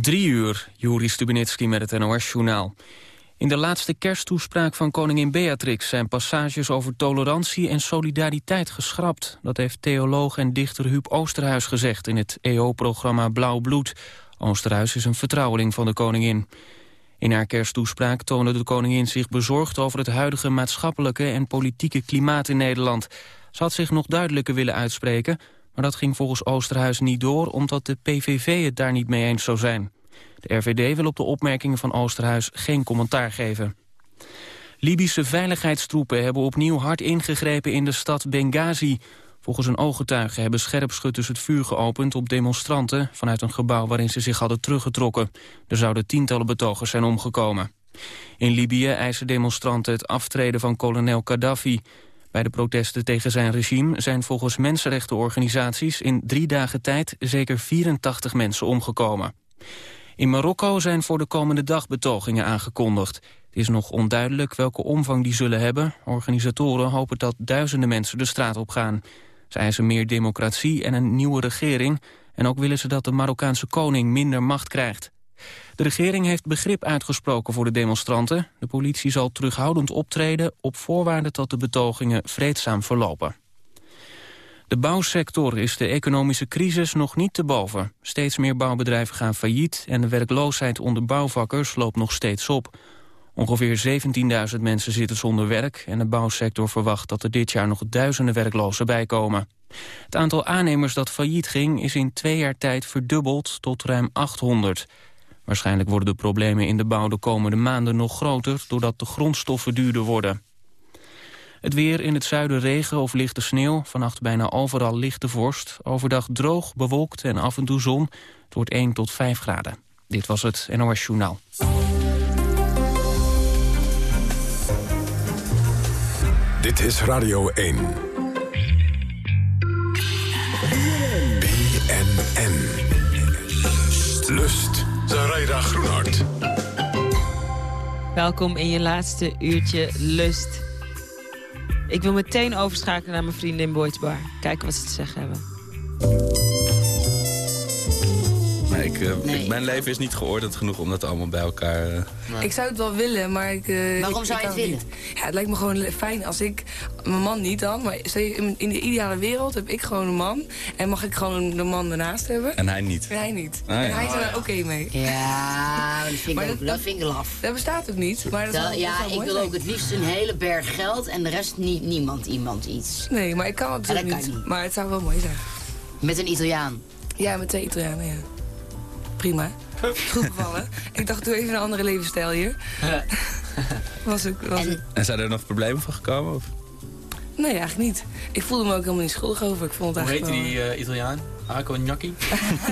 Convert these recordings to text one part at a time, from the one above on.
Drie uur, Juri Stubenitski met het NOS-journaal. In de laatste kersttoespraak van koningin Beatrix... zijn passages over tolerantie en solidariteit geschrapt. Dat heeft theoloog en dichter Huub Oosterhuis gezegd... in het EO-programma Blauw Bloed. Oosterhuis is een vertrouweling van de koningin. In haar kersttoespraak toonde de koningin zich bezorgd... over het huidige maatschappelijke en politieke klimaat in Nederland. Ze had zich nog duidelijker willen uitspreken... Maar dat ging volgens Oosterhuis niet door omdat de PVV het daar niet mee eens zou zijn. De RVD wil op de opmerkingen van Oosterhuis geen commentaar geven. Libische veiligheidstroepen hebben opnieuw hard ingegrepen in de stad Benghazi. Volgens een ooggetuige hebben scherpschutters het vuur geopend op demonstranten... vanuit een gebouw waarin ze zich hadden teruggetrokken. Er zouden tientallen betogers zijn omgekomen. In Libië eisen demonstranten het aftreden van kolonel Gaddafi. Bij de protesten tegen zijn regime zijn volgens mensenrechtenorganisaties in drie dagen tijd zeker 84 mensen omgekomen. In Marokko zijn voor de komende dag betogingen aangekondigd. Het is nog onduidelijk welke omvang die zullen hebben. Organisatoren hopen dat duizenden mensen de straat op gaan. Ze eisen meer democratie en een nieuwe regering... en ook willen ze dat de Marokkaanse koning minder macht krijgt. De regering heeft begrip uitgesproken voor de demonstranten. De politie zal terughoudend optreden op voorwaarde dat de betogingen vreedzaam verlopen. De bouwsector is de economische crisis nog niet te boven. Steeds meer bouwbedrijven gaan failliet en de werkloosheid onder bouwvakkers loopt nog steeds op. Ongeveer 17.000 mensen zitten zonder werk en de bouwsector verwacht dat er dit jaar nog duizenden werklozen bijkomen. Het aantal aannemers dat failliet ging is in twee jaar tijd verdubbeld tot ruim 800. Waarschijnlijk worden de problemen in de bouw de komende maanden nog groter... doordat de grondstoffen duurder worden. Het weer in het zuiden regen of lichte sneeuw. Vannacht bijna overal lichte vorst. Overdag droog, bewolkt en af en toe zon. Het wordt 1 tot 5 graden. Dit was het NOS Journaal. Dit is Radio 1. BNN. Lust. Zaraida Groenhart. Welkom in je laatste uurtje Lust. Ik wil meteen overschakelen naar mijn vrienden in Bar. Kijken wat ze te zeggen hebben. Nee, ik, uh, mijn leven is niet geordend genoeg om dat allemaal bij elkaar... Uh... Ik zou het wel willen, maar ik... Uh, Waarom zou je het willen? Ja, het lijkt me gewoon fijn als ik... Mijn man niet dan, maar in, de ideale wereld heb ik gewoon een man. En mag ik gewoon de man ernaast hebben. En hij niet? En hij niet. Ah, en hij is er oh, oké mee. Ja, dat vind, ik ook, dat, vind ik laf. Dat bestaat ook niet. Maar dat, dat ja, ik wil ook het liefst een hele berg geld en de rest niet, niemand iemand iets. Nee, maar ik kan het natuurlijk niet. niet. Maar het zou wel mooi zijn. Met een Italiaan? Ja, met twee Italianen, ja prima. Goed bevallen. ik dacht, doe even een andere levensstijl hier. was ook, was en, en zijn er nog problemen van gekomen? Of? Nee, eigenlijk niet. Ik voelde me ook helemaal niet schuldig over. Ik vond het Hoe heette die uh, Italiaan? Arco Gnocchi?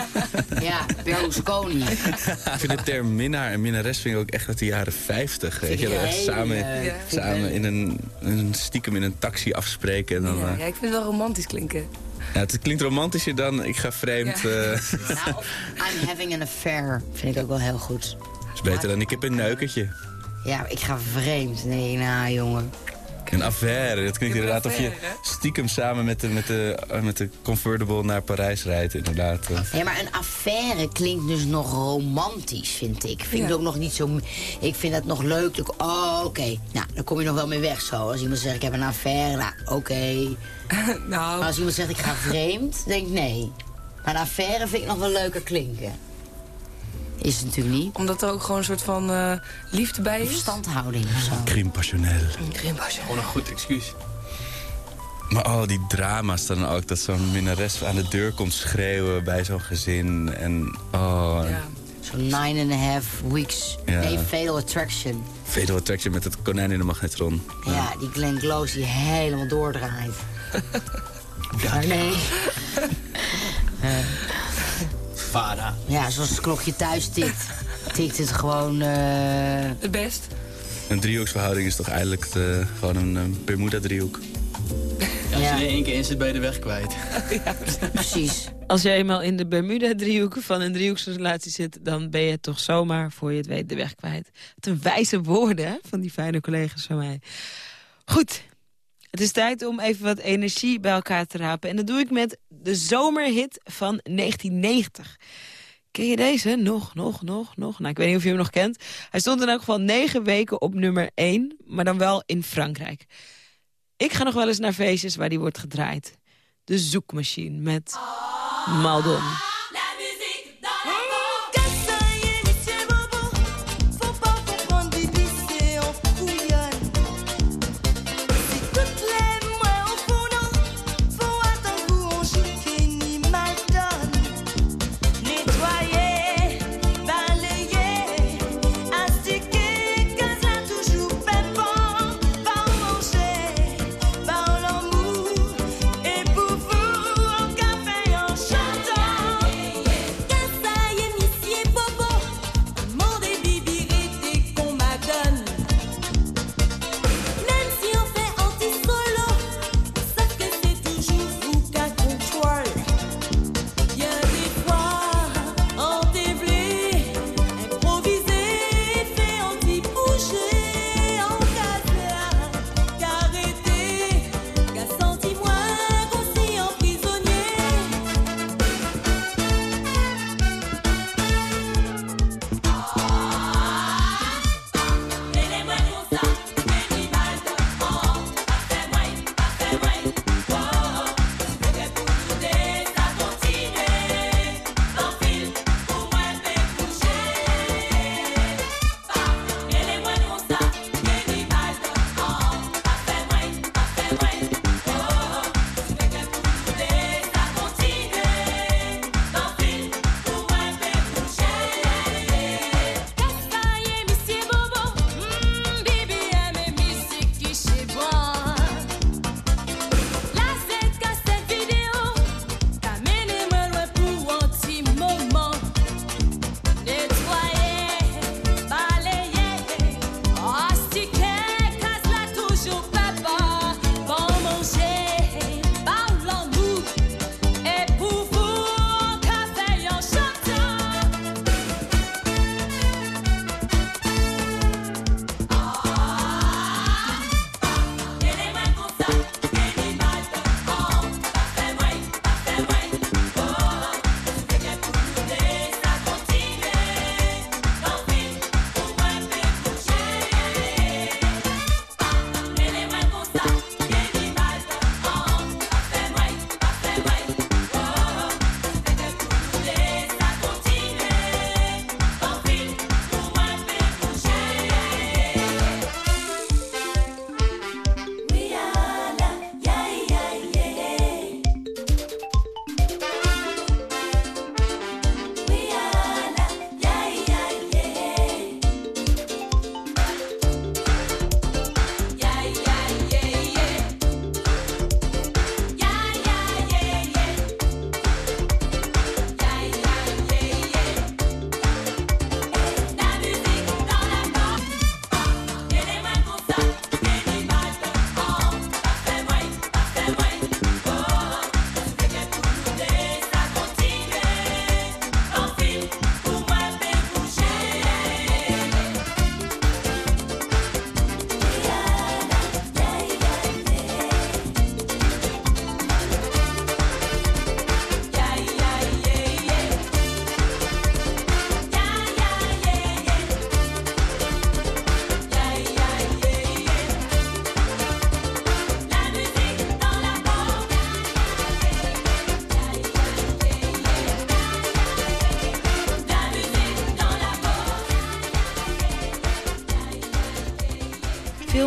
ja, Berlusconi. ik vind de term minnaar en minnares vind ik ook echt uit de jaren 50. Weet je, echt samen, ja. samen in een, een, stiekem in een taxi afspreken. En dan, ja, ja, ik vind het wel romantisch klinken. Ja, het klinkt romantischer dan ik ga vreemd. Ja. Uh... Nou, I'm having an affair vind ik ook wel heel goed. is beter dan ik heb een neukertje. Ja, ik ga vreemd. Nee, nou jongen. Een affaire. Dat klinkt inderdaad of je stiekem samen met de, met, de, eh, met de convertible naar Parijs rijdt, inderdaad. Ja, maar een affaire klinkt dus nog romantisch, vind ik. Vind ja. ik ook nog niet zo... Ik vind het nog leuk. Oh, oké. Nou, dan kom je nog wel mee weg zo. Als iemand zegt, ik heb een affaire. Nou, oké. nou. Maar als iemand zegt, ik ga vreemd, denk ik nee. Maar een affaire vind ik nog wel leuker klinken. Is het natuurlijk niet. Omdat er ook gewoon een soort van uh, liefde bij is? Verstandhouding of zo. Crime passionnel. Gewoon een goed excuus. Maar al die drama's dan ook. Dat zo'n minnares aan de deur komt schreeuwen bij zo'n gezin. En oh... Ja. Zo'n nine and a half weeks. Ja. Nee, Fatal Attraction. Fatal Attraction met het konijn in de magnetron. Ja, die Glenn Close die helemaal doordraait. ja. nee. uh. Vader. Ja, zoals het klokje thuis tikt, tikt het gewoon... Uh... Het best. Een driehoeksverhouding is toch eigenlijk de, gewoon een Bermuda-driehoek? Ja, als je er één keer in zit, ben je de weg kwijt. ja, precies. Als je eenmaal in de Bermuda-driehoek van een driehoeksrelatie zit... dan ben je toch zomaar, voor je het weet, de weg kwijt. Het een wijze woorden hè, van die fijne collega's van mij. Goed, het is tijd om even wat energie bij elkaar te rapen. En dat doe ik met de zomerhit van 1990. Ken je deze? Nog, nog, nog, nog. Nou, ik weet niet of je hem nog kent. Hij stond in elk geval negen weken op nummer 1, maar dan wel in Frankrijk. Ik ga nog wel eens naar feestjes waar die wordt gedraaid. De zoekmachine met Maldon.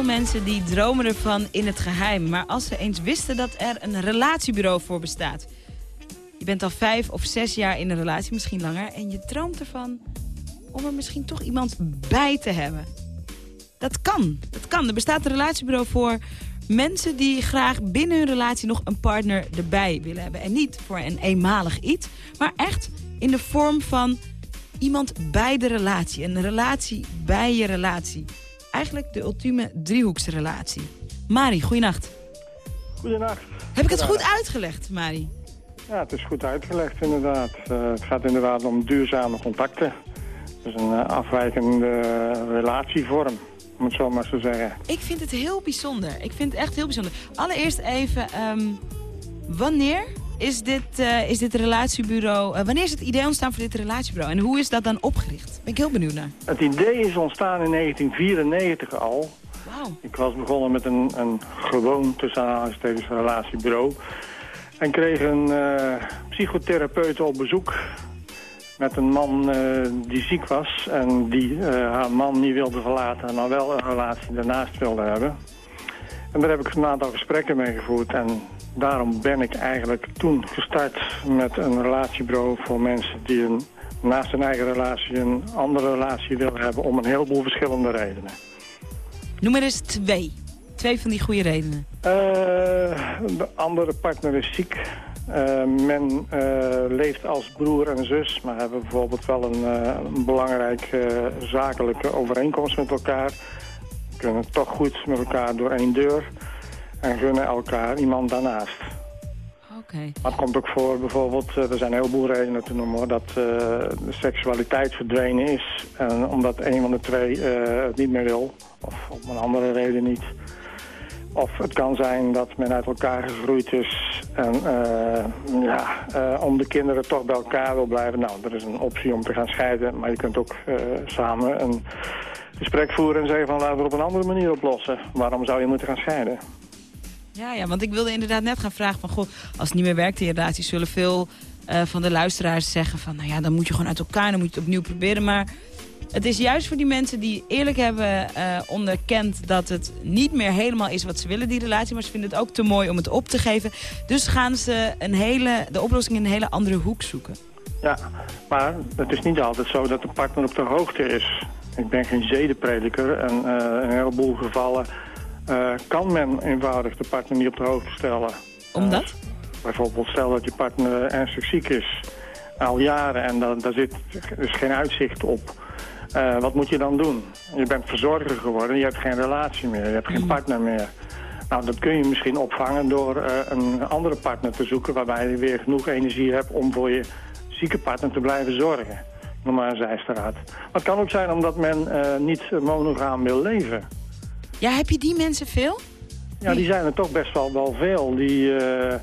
Mensen die dromen ervan in het geheim. Maar als ze eens wisten dat er een relatiebureau voor bestaat. Je bent al vijf of zes jaar in een relatie, misschien langer. En je droomt ervan om er misschien toch iemand bij te hebben. Dat kan, dat kan. Er bestaat een relatiebureau voor mensen die graag binnen hun relatie nog een partner erbij willen hebben. En niet voor een eenmalig iets, maar echt in de vorm van iemand bij de relatie. Een relatie bij je relatie eigenlijk de ultieme driehoeksrelatie. Mari, goeienacht. Goedenacht. Heb ik het goed uitgelegd, Mari? Ja, het is goed uitgelegd inderdaad. Uh, het gaat inderdaad om duurzame contacten. Dus een uh, afwijkende relatievorm, om het zo maar te zeggen. Ik vind het heel bijzonder. Ik vind het echt heel bijzonder. Allereerst even, um, wanneer is dit, uh, is dit relatiebureau... Uh, wanneer is het idee ontstaan voor dit relatiebureau? En hoe is dat dan opgericht? Ben ik heel benieuwd naar. Het idee is ontstaan in 1994 al. Wow. Ik was begonnen met een, een gewoon tussen relatiebureau. En kreeg een uh, psychotherapeut op bezoek met een man die ziek was en die haar man niet wilde verlaten, maar wel een relatie daarnaast wilde hebben. En daar heb ik een aantal gesprekken mee gevoerd. En daarom ben ik eigenlijk toen gestart met een relatiebureau voor mensen die een, naast hun eigen relatie een andere relatie willen hebben om een heleboel verschillende redenen. Noem maar eens twee. Twee van die goede redenen. Uh, de andere partner is ziek. Uh, men uh, leeft als broer en zus, maar hebben bijvoorbeeld wel een, een belangrijke zakelijke overeenkomst met elkaar kunnen toch goed met elkaar door één deur en gunnen elkaar iemand daarnaast. Oké. Maar het komt ook voor bijvoorbeeld, eh, er zijn heel veel redenen te noemen, dat uh, de seksualiteit verdwenen is. En omdat een van de twee uh, het niet meer wil, of om een andere reden niet. Of het kan zijn dat men uit elkaar gegroeid is en uh, ja, om de kinderen toch bij elkaar wil blijven. Nou, er is een optie om te gaan scheiden, maar je kunt ook samen een gesprek voeren en zeggen van laten we het op een andere manier oplossen. Waarom zou je moeten gaan scheiden? Ja, ja, want ik wilde inderdaad net gaan vragen van... Goh, als het niet meer werkt in je relatie... zullen veel uh, van de luisteraars zeggen van... nou ja, dan moet je gewoon uit elkaar, dan moet je het opnieuw proberen. Maar het is juist voor die mensen die eerlijk hebben uh, onderkend... dat het niet meer helemaal is wat ze willen, die relatie. Maar ze vinden het ook te mooi om het op te geven. Dus gaan ze een hele, de oplossing in een hele andere hoek zoeken. Ja, maar het is niet altijd zo dat de partner op de hoogte is. Ik ben geen zedenprediker en in een heleboel gevallen uh, kan men eenvoudig de partner niet op de hoogte stellen. Omdat? Uh, bijvoorbeeld stel dat je partner ernstig ziek is, al jaren en dan, daar zit dus geen uitzicht op. wat moet je dan doen? Je bent verzorger geworden, je hebt geen relatie meer, je hebt geen partner meer. Nou, dat kun je misschien opvangen door een andere partner te zoeken... waarbij je weer genoeg energie hebt om voor je zieke partner te blijven zorgen nog maar een zijstraat. Maar het kan ook zijn omdat men uh, niet monogaam wil leven. Ja, heb je die mensen veel? Ja, die zijn er toch best wel, wel veel. Die, uh,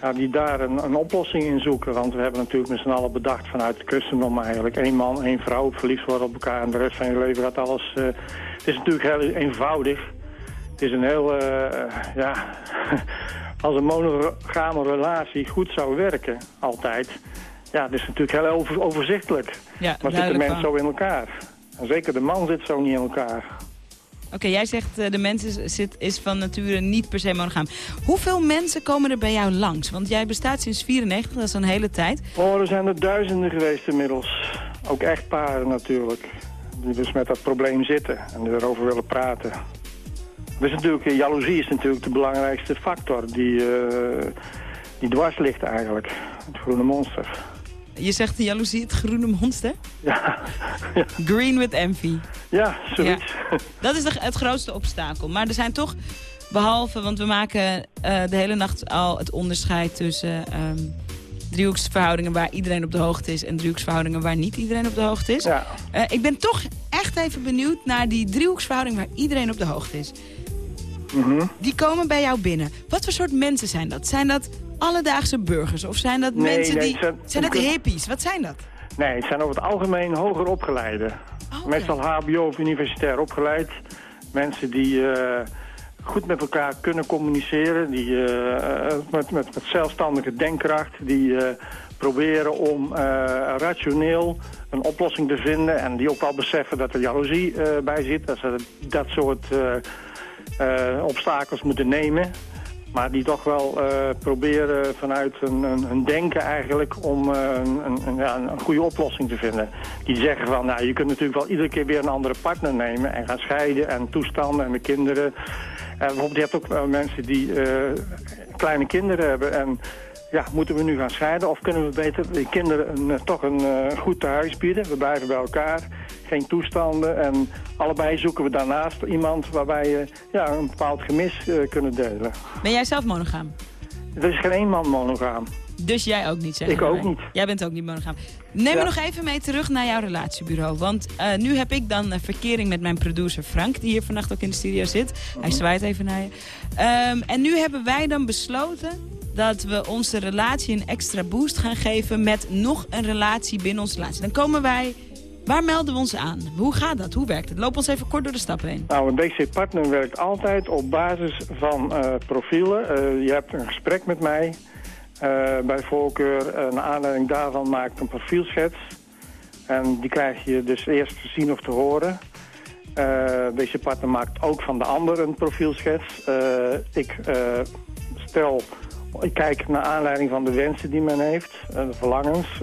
ja, die daar een, een, oplossing in zoeken. Want we hebben natuurlijk met z'n allen bedacht vanuit het christendom eigenlijk. één man, één vrouw, verliefd worden op elkaar en de rest van je leven gaat alles... Uh, het is natuurlijk heel eenvoudig. Het is een heel, ja... als een monogame relatie goed zou werken, altijd ja, het is natuurlijk heel over, overzichtelijk. Ja, maar zitten mensen zo in elkaar? En zeker de man zit zo niet in elkaar. Oké, jij zegt uh, de mens is, is van nature niet per se monogaam. Hoeveel mensen komen er bij jou langs? Want jij bestaat sinds 94, dat is een hele tijd. Oh, er zijn er duizenden geweest inmiddels. Ook echtparen natuurlijk. Die dus met dat probleem zitten en erover willen praten. Dus natuurlijk, jaloezie is natuurlijk de belangrijkste factor die, uh, die dwars ligt eigenlijk. Het groene monster. Je zegt de jaloezie, het groene monster? Ja. Green with envy. Ja, zoiets. Ja. Dat is de, het grootste obstakel. Maar er zijn toch, behalve, want we maken uh, de hele nacht al het onderscheid tussen... Um, driehoeksverhoudingen waar iedereen op de hoogte is... en driehoeksverhoudingen waar niet iedereen op de hoogte is. Ja. Uh, ik ben toch echt even benieuwd naar die driehoeksverhouding waar iedereen op de hoogte is. Mm -hmm. Die komen bij jou binnen. Wat voor soort mensen zijn dat? Zijn dat alledaagse burgers? Of zijn dat nee, mensen nee, die... Zijn, zijn dat hippies? Wat zijn dat? Nee, het zijn over het algemeen hoger opgeleide. Oh, okay. Meestal hbo of universitair opgeleid. Mensen die uh, goed met elkaar kunnen communiceren. Die uh, met, met, met zelfstandige denkkracht. Die uh, proberen om rationeel een oplossing te vinden. En die ook wel beseffen dat er jaloezie bij zit. Dat ze dat soort obstakels moeten nemen. Maar die toch wel uh, proberen vanuit een, denken eigenlijk om uh, een, een, ja, een, goede oplossing te vinden. Die zeggen van, nou je kunt natuurlijk wel iedere keer weer een andere partner nemen en gaan scheiden en toestanden en de kinderen. En bijvoorbeeld je hebt ook uh, mensen die kleine kinderen hebben en ja, moeten we nu gaan scheiden of kunnen we beter de kinderen een, toch een goed tehuis bieden? We blijven bij elkaar geen toestanden. En allebei zoeken we daarnaast iemand waarbij je ja, een bepaald gemis uh, kunnen delen. Ben jij zelf monogaam? Er is geen één man monogaam. Dus jij ook niet, zeg Ik ook niet. Jij bent ook niet monogaam. Neem ja. me nog even mee terug naar jouw relatiebureau. Want uh, nu heb ik dan een verkering met mijn producer Frank... die hier vannacht ook in de studio zit. Hij zwaait even naar je. Um, en nu hebben wij dan besloten dat we onze relatie een extra boost gaan geven... met nog een relatie binnen onze relatie. Dan komen wij... Waar melden we ons aan? Hoe gaat dat? Hoe werkt het? Loop ons even kort door de stap heen. Nou, een BC-partner werkt altijd op basis van uh, profielen. Uh, je hebt een gesprek met mij. Uh, bij voorkeur, naar aanleiding daarvan maakt een profielschets. En die krijg je dus eerst te zien of te horen. deze partner maakt ook van de ander een profielschets. ik stel, ik kijk naar aanleiding van de wensen die men heeft, de verlangens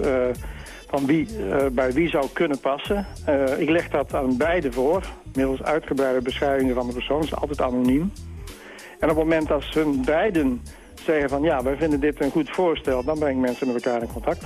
van wie bij wie zou kunnen passen. Uh, ik leg dat aan beide voor, middels uitgebreide beschrijvingen van de persoon. is altijd anoniem. En op het moment dat ze beiden zeggen van ja, wij vinden dit een goed voorstel... dan breng ik mensen met elkaar in contact.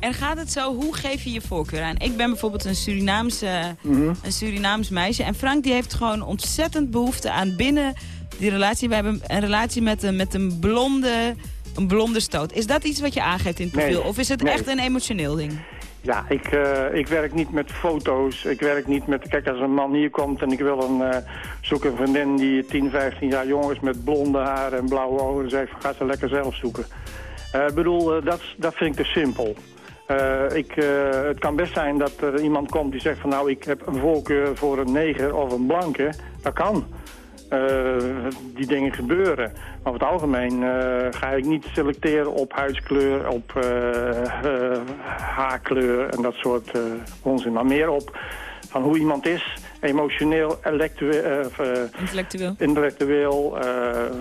En gaat het zo, hoe geef je je voorkeur aan? Ik ben bijvoorbeeld een Surinaamse, mm -hmm. een Surinaams meisje. En Frank die heeft gewoon ontzettend behoefte aan binnen die relatie. We hebben een relatie met een, met een blonde een blonde stoot. Is dat iets wat je aangeeft in het profiel? Nee, of is het nee. echt een emotioneel ding? Ja, ik, uh, ik werk niet met foto's. Ik werk niet met... Kijk, als een man hier komt en ik wil een, uh, zoek een vriendin die 10, 15 jaar jong is... met blonde haren en blauwe ogen, zeg ik, ga ze lekker zelf zoeken. Ik uh, bedoel, dat, dat vind ik te simpel. ik, het kan best zijn dat er iemand komt die zegt van... nou, ik heb een voorkeur voor een neger of een blanke. Dat kan. Uh, die dingen gebeuren. Maar over het algemeen uh, ga ik niet selecteren op huidskleur, op uh, haarkleur en dat soort onzin. Maar meer op van hoe iemand is, emotioneel, intellectueel, intellectueel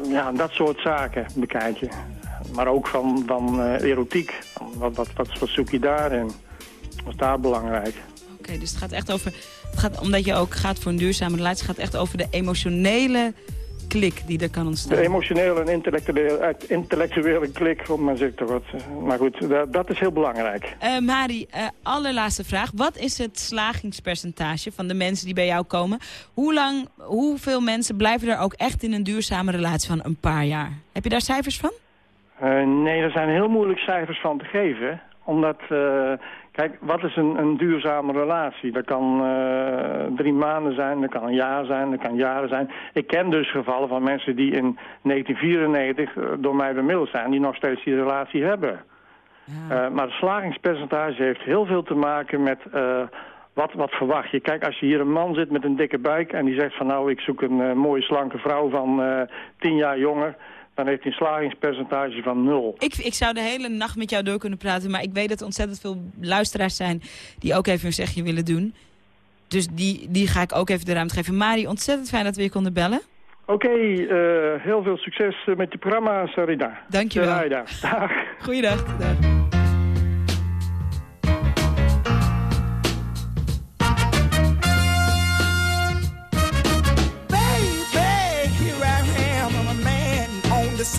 ja, dat soort zaken bekijk je. Maar ook van, van erotiek. Wat, wat, wat, wat zoek je daarin? Wat is daar belangrijk? Oké, okay, dus het gaat echt over gaat, omdat je ook gaat voor een duurzame relatie, gaat echt over de emotionele klik die er kan ontstaan. De emotionele en intellectuele, intellectuele klik, om maar zeggen wat. Maar goed, dat, dat, is heel belangrijk. Uh, Mari, uh, allerlaatste vraag. Wat is het slagingspercentage van de mensen die bij jou komen? Hoe lang, hoeveel mensen blijven er ook echt in een duurzame relatie van een paar jaar? Heb je daar cijfers van? Uh, nee, er zijn heel moeilijk cijfers van te geven. Omdat... Kijk, wat is een, een duurzame relatie? Dat kan uh, drie maanden zijn, dat kan een jaar zijn, dat kan jaren zijn. Ik ken dus gevallen van mensen die in 1994 door mij bemiddeld zijn... die nog steeds die relatie hebben. Ja. Uh, maar het slagingspercentage heeft heel veel te maken met... Uh, wat, wat verwacht je? Kijk, als je hier een man zit met een dikke buik... en die zegt van nou, ik zoek een mooie slanke vrouw van tien jaar jonger dan heeft hij een slagingspercentage van nul. Ik, ik zou de hele nacht met jou door kunnen praten... maar ik weet dat er ontzettend veel luisteraars zijn... die ook even een zegje willen doen. Dus die, die ga ik ook even de ruimte geven. Mari, ontzettend fijn dat we je konden bellen. Oké, okay, uh, heel veel succes met je programma, Sarida. Dankjewel. Sarida. Dag. Goeiedag. Dag.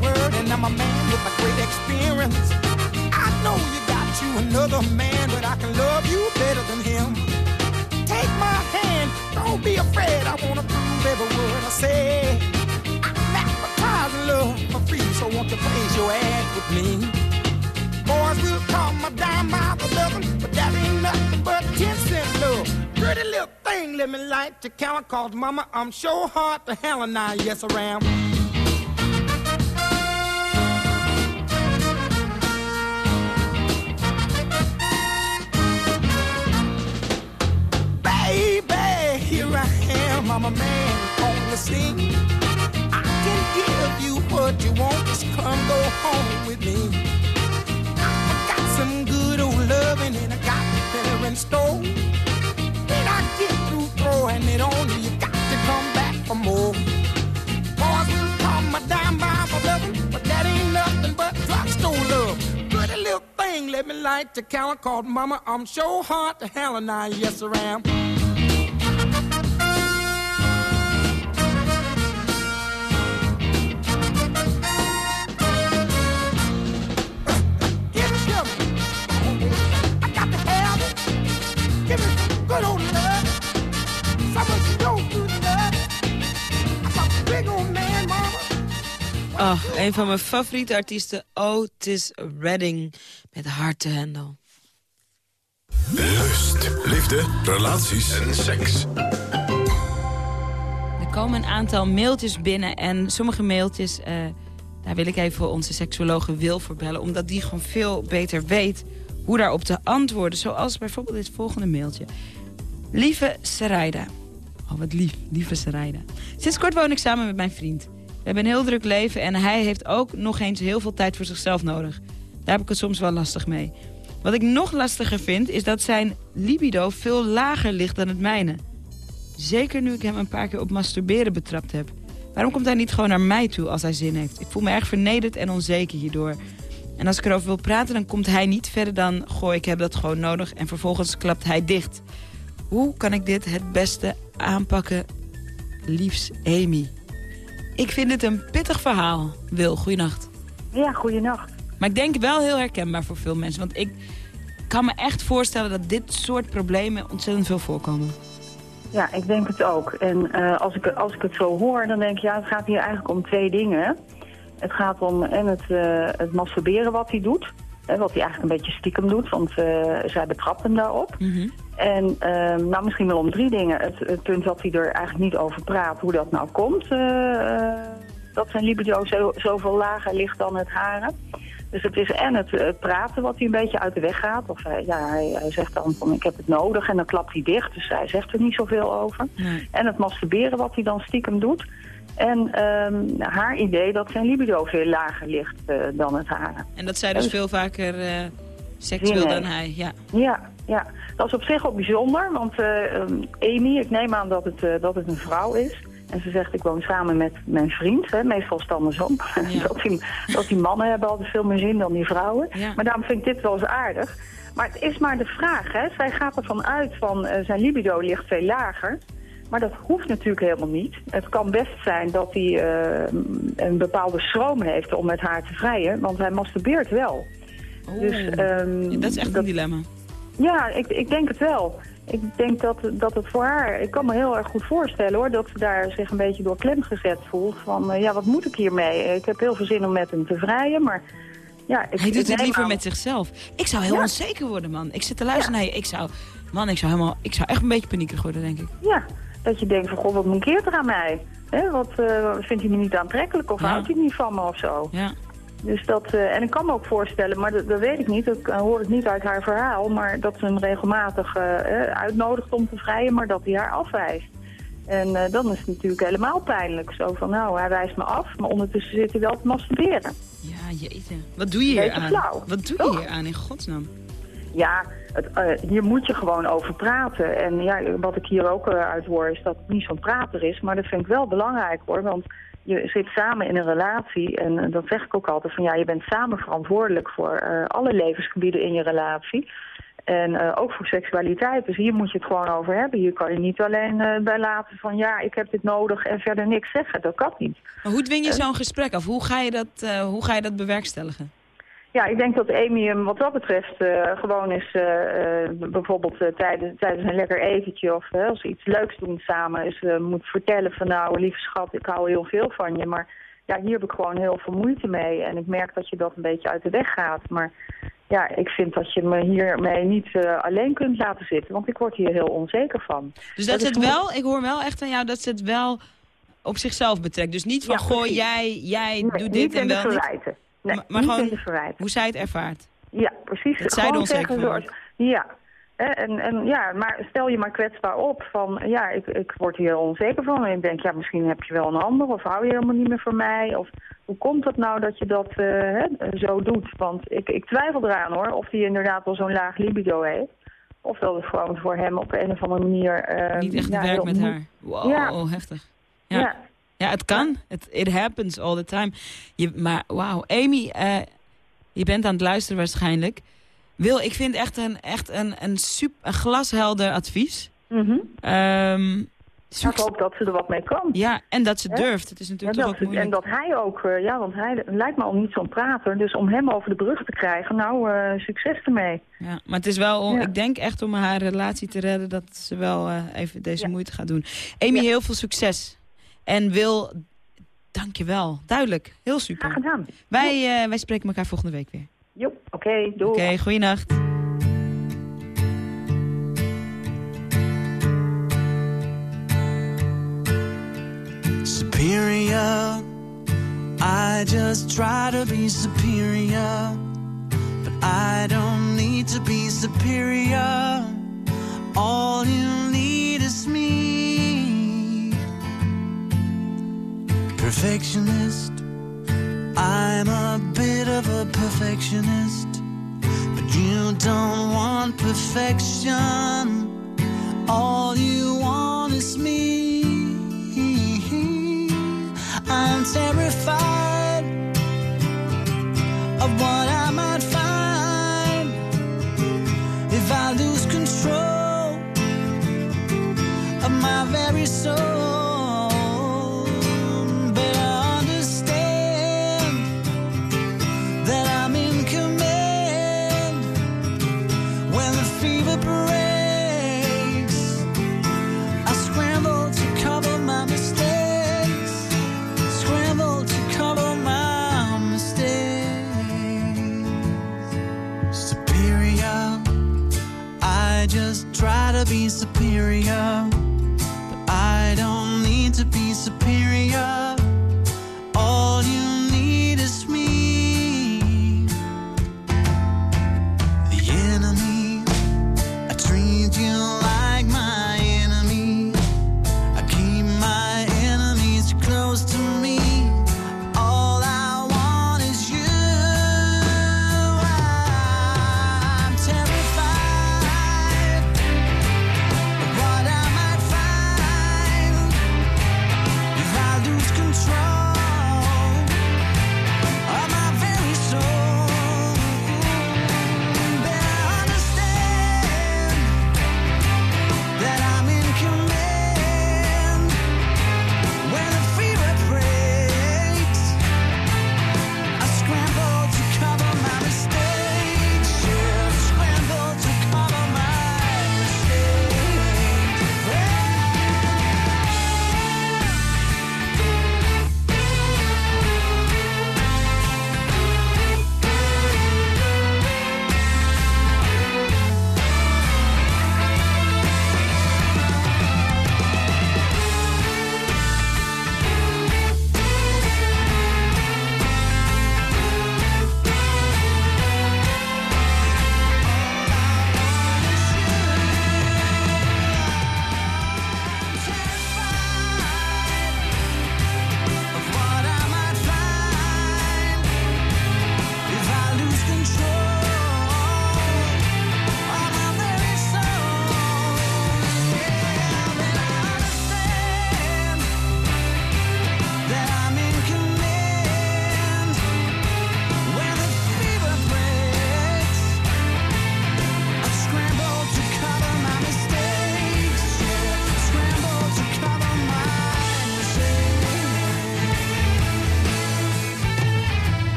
Word, and I'm a man with a great experience. I know you got you another man, but I can love you better than him. Take my hand, don't be afraid. I wanna prove every word I say. I'm advertising love for free, so won't you place your ad with me? Boys will call my dime the dozen, but that ain't nothing but ten cent love. Pretty little thing, let me light your count, cause mama, I'm sure hard to hell and I yes around. here I'm a man on the scene. I can give you what you want, just come go home with me. I got some good old loving and I got better in store. When I get through throwing it on you, you got to come back for more. Boys will call my dime by for loving, but that ain't nothing but drugstore love. Pretty little thing, let me light the counter called Mama. I'm sure hard to hell and I, yes, I am. Oh, een van mijn favoriete artiesten, Otis Redding, met Hard to Handle. Lust, liefde, relaties en seks. Er komen een aantal mailtjes binnen en sommige mailtjes... eh, daar wil ik even onze seksuologe Wil voor bellen... omdat die gewoon veel beter weet hoe daarop te antwoorden. Zoals bijvoorbeeld dit volgende mailtje. Lieve Sarayda. Oh, wat lief. Lieve Sarayda. Sinds kort woon ik samen met mijn vriend. We hebben een heel druk leven en hij heeft ook nog eens heel veel tijd voor zichzelf nodig. Daar heb ik het soms wel lastig mee. Wat ik nog lastiger vind is dat zijn libido veel lager ligt dan het mijne. Zeker nu ik hem een paar keer op masturberen betrapt heb. Waarom komt hij niet gewoon naar mij toe als hij zin heeft? Ik voel me erg vernederd en onzeker hierdoor. En als ik erover wil praten, dan komt hij niet verder dan... gooi, ik heb dat gewoon nodig. En vervolgens klapt hij dicht. Hoe kan ik dit het beste aanpakken? Liefs Amy. Ik vind het een pittig verhaal. Wil, goeienacht. Ja, goeienacht. Maar ik denk wel heel herkenbaar voor veel mensen. Want ik kan me echt voorstellen dat dit soort problemen ontzettend veel voorkomen. Ja, ik denk het ook. En uh, als, ik, als ik het zo hoor, dan denk ik, ja, het gaat hier eigenlijk om twee dingen. Het gaat om en het, uh, het masturberen wat hij doet. Wat hij eigenlijk een beetje stiekem doet, want uh, zij betrapt hem daarop. Mm -hmm. En nou, misschien wel om drie dingen. Het, het, punt dat hij er eigenlijk niet over praat, hoe dat nou komt. dat zijn libido zo, zoveel lager ligt dan het haren. Dus het is en het, het, praten wat hij een beetje uit de weg gaat. Of hij, ja, hij, hij, zegt dan van ik heb het nodig en dan klapt hij dicht. Dus hij zegt er niet zoveel over. Nee. En het masturberen wat hij dan stiekem doet. En um, haar idee dat zijn libido veel lager ligt uh, dan het hare. En dat zij dus veel vaker uh, seks wil dan hij, ja. Ja, ja. Dat is op zich ook bijzonder. Want uh, Amy, ik neem aan dat het, dat het een vrouw is... En ze zegt, ik woon samen met mijn vriend. Hè, meestal is het andersom. Ja. dat, die, dat die mannen hebben altijd veel meer zin dan die vrouwen. Ja. Maar daarom vind ik dit wel eens aardig. Maar het is maar de vraag. Hè. Zij gaat ervan uit van zijn libido ligt veel lager. Maar dat hoeft natuurlijk helemaal niet. Het kan best zijn dat hij uh, een bepaalde stroom heeft om met haar te vrijen. Want hij masturbeert wel. Oh, dus, um, dat is echt dat, een dilemma. Ja, ik, ik denk het wel. Ik denk dat, dat het voor haar, ik kan me heel erg goed voorstellen hoor, dat ze daar zich een beetje door klem gezet voelt. Van uh, ja, wat moet ik hiermee? Ik heb heel veel zin om met hem te vrijen, maar ja... Ik, Hij doet het liever aan... met zichzelf. Ik zou heel Ja. onzeker worden, man. Ik zit te luisteren naar je. Ik zou, man, ik zou, helemaal, ik zou echt een beetje paniekerig worden, denk ik. Ja, dat je denkt van god, wat mankeert er aan mij? Hè, wat uh, vindt hij me niet aantrekkelijk of Ja. houdt hij niet van me of zo? Ja. Dus dat, uh, en ik kan me ook voorstellen, maar dat, dat weet ik niet, ik uh, hoor het niet uit haar verhaal, maar dat ze hem regelmatig uitnodigt om te vrijen, maar dat hij haar afwijst. En eh, dan is het natuurlijk helemaal pijnlijk. Zo van, nou, hij wijst me af, maar ondertussen zit hij wel te masturberen. Ja, jeetje. Wat doe je hier aan? Wat doe je hier aan, in godsnaam? Ja, het, uh, hier moet je gewoon over praten. En ja, wat ik hier ook uh, uit hoor is dat het niet zo'n prater is. Maar dat vind ik wel belangrijk hoor. Want je zit samen in een relatie. En uh, dat zeg ik ook altijd van ja, je bent samen verantwoordelijk voor uh, alle levensgebieden in je relatie. En uh, ook voor seksualiteit. Dus hier moet je het gewoon over hebben. Hier kan je niet alleen uh, bij laten van ja, ik heb dit nodig en verder niks zeggen. Dat kan niet. Maar hoe dwing je zo'n gesprek af? Hoe ga je dat, hoe ga je dat bewerkstelligen? Ja, ik denk dat hem wat dat betreft uh, gewoon is, uh, uh, bijvoorbeeld tijdens, tijdens een lekker etentje of als ze iets leuks doen samen, is moet vertellen van nou, lieve schat, ik hou heel veel van je, maar ja, hier heb ik gewoon heel veel moeite mee en ik merk dat je dat een beetje uit de weg gaat, maar ja, ik vind dat je me hiermee niet alleen kunt laten zitten, want ik word hier heel onzeker van. Dus dat, dat het wel, ik hoor wel echt van jou dat ze het wel op zichzelf betrekt, dus niet van ja, goh, jij, jij nee, doet dit en wel niet. Nee, maar, maar gewoon hoe zij het ervaart. Ja, precies. Zij gewoon zeggen zoals, Ja. En, en ja, maar stel je maar kwetsbaar op van, ja, ik, ik word hier onzeker van. En ik denk, ja, misschien heb je wel een ander of hou je helemaal niet meer van mij. Of hoe komt het nou dat je dat uh, hè, zo doet? Want ik, ik twijfel eraan hoor, of hij inderdaad wel zo'n laag libido heeft. Of dat het gewoon voor hem op een of andere manier... Uh, niet echt ja, werkt met haar. Wow, ja. heftig. Ja. ja. Ja, het kan. It, it happens all the time. Je, maar wauw, Amy, uh, je bent aan het luisteren waarschijnlijk. Wil, ik vind echt een, echt een, een, super, een glashelder advies. Mm -hmm. um, ik hoop dat ze er wat mee kan. Ja, en dat ze He? durft. Het is natuurlijk ja, toch ook moeilijk. En dat hij ook, uh, ja, want hij lijkt me al niet zo'n prater. Dus om hem over de brug te krijgen, nou, uh, succes ermee. Ja, maar het is wel, om, ja. ik denk echt om haar relatie te redden... dat ze wel uh, even deze moeite gaat doen. Amy, heel veel succes. En wil Dankjewel. Duidelijk. Heel super. Graag gedaan. Wij, uh, wij spreken elkaar volgende week weer. Jo, oké. Okay, doei. Oké, okay, goeienacht. Superior I just try to be superior But I don't need to be superior All you need Perfectionist. I'm a bit of a perfectionist But you don't want perfection. All you want is me. I'm terrified of what I might find if I lose control of my very soul. fever breath.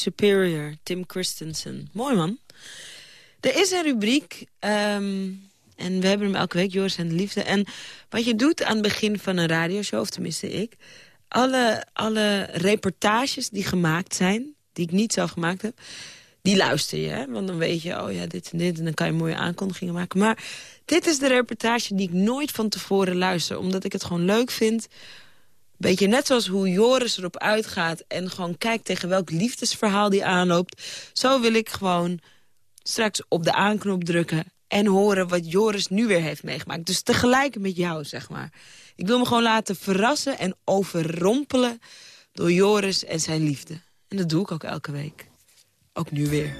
Superior, Tim Christensen. Mooi man. Er is een rubriek, ehm, en we hebben hem elke week, Joris en de Liefde. En wat je doet aan het begin van een radioshow, of tenminste ik... alle, alle reportages die gemaakt zijn, die ik niet zelf gemaakt heb... die luister je, hè? want dan weet je, oh ja, dit en dit... en dan kan je mooie aankondigingen maken. Maar dit is de reportage die ik nooit van tevoren luister... omdat ik het gewoon leuk vind... Beetje net zoals hoe Joris erop uitgaat... en gewoon kijkt tegen welk liefdesverhaal die aanloopt. Zo wil ik gewoon straks op de aanknop drukken... en horen wat Joris nu weer heeft meegemaakt. Dus tegelijk met jou, zeg maar. Ik wil me gewoon laten verrassen en overrompelen... door Joris en zijn liefde. En dat doe ik ook elke week. Ook nu weer.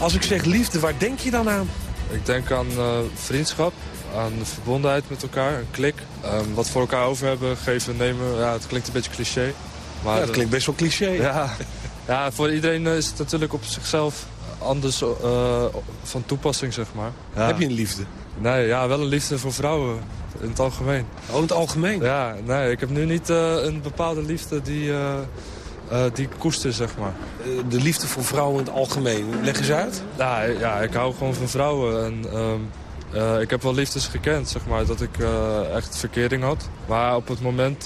Als ik zeg liefde, waar denk je dan aan? Ik denk aan eh, vriendschap, aan de verbondenheid met elkaar, een klik. Ehm, wat voor elkaar over hebben, geven, nemen. Ja, het klinkt een beetje cliché. Maar Ja, het klinkt best wel cliché. Ja, ja voor iedereen eh, is het natuurlijk op zichzelf anders eh, van toepassing, zeg maar. Ja. Heb je een liefde? Nee, ja, wel een liefde voor vrouwen. In het algemeen. Oh, in het algemeen? Ja, nee, ik heb nu niet uh, een bepaalde liefde die, uh, uh, die koester, zeg maar. de liefde voor vrouwen in het algemeen, leg eens uit. Ja, ja ik hou gewoon van vrouwen. En, uh, ik heb wel liefdes gekend, zeg maar, dat ik echt verkering had. Maar op het moment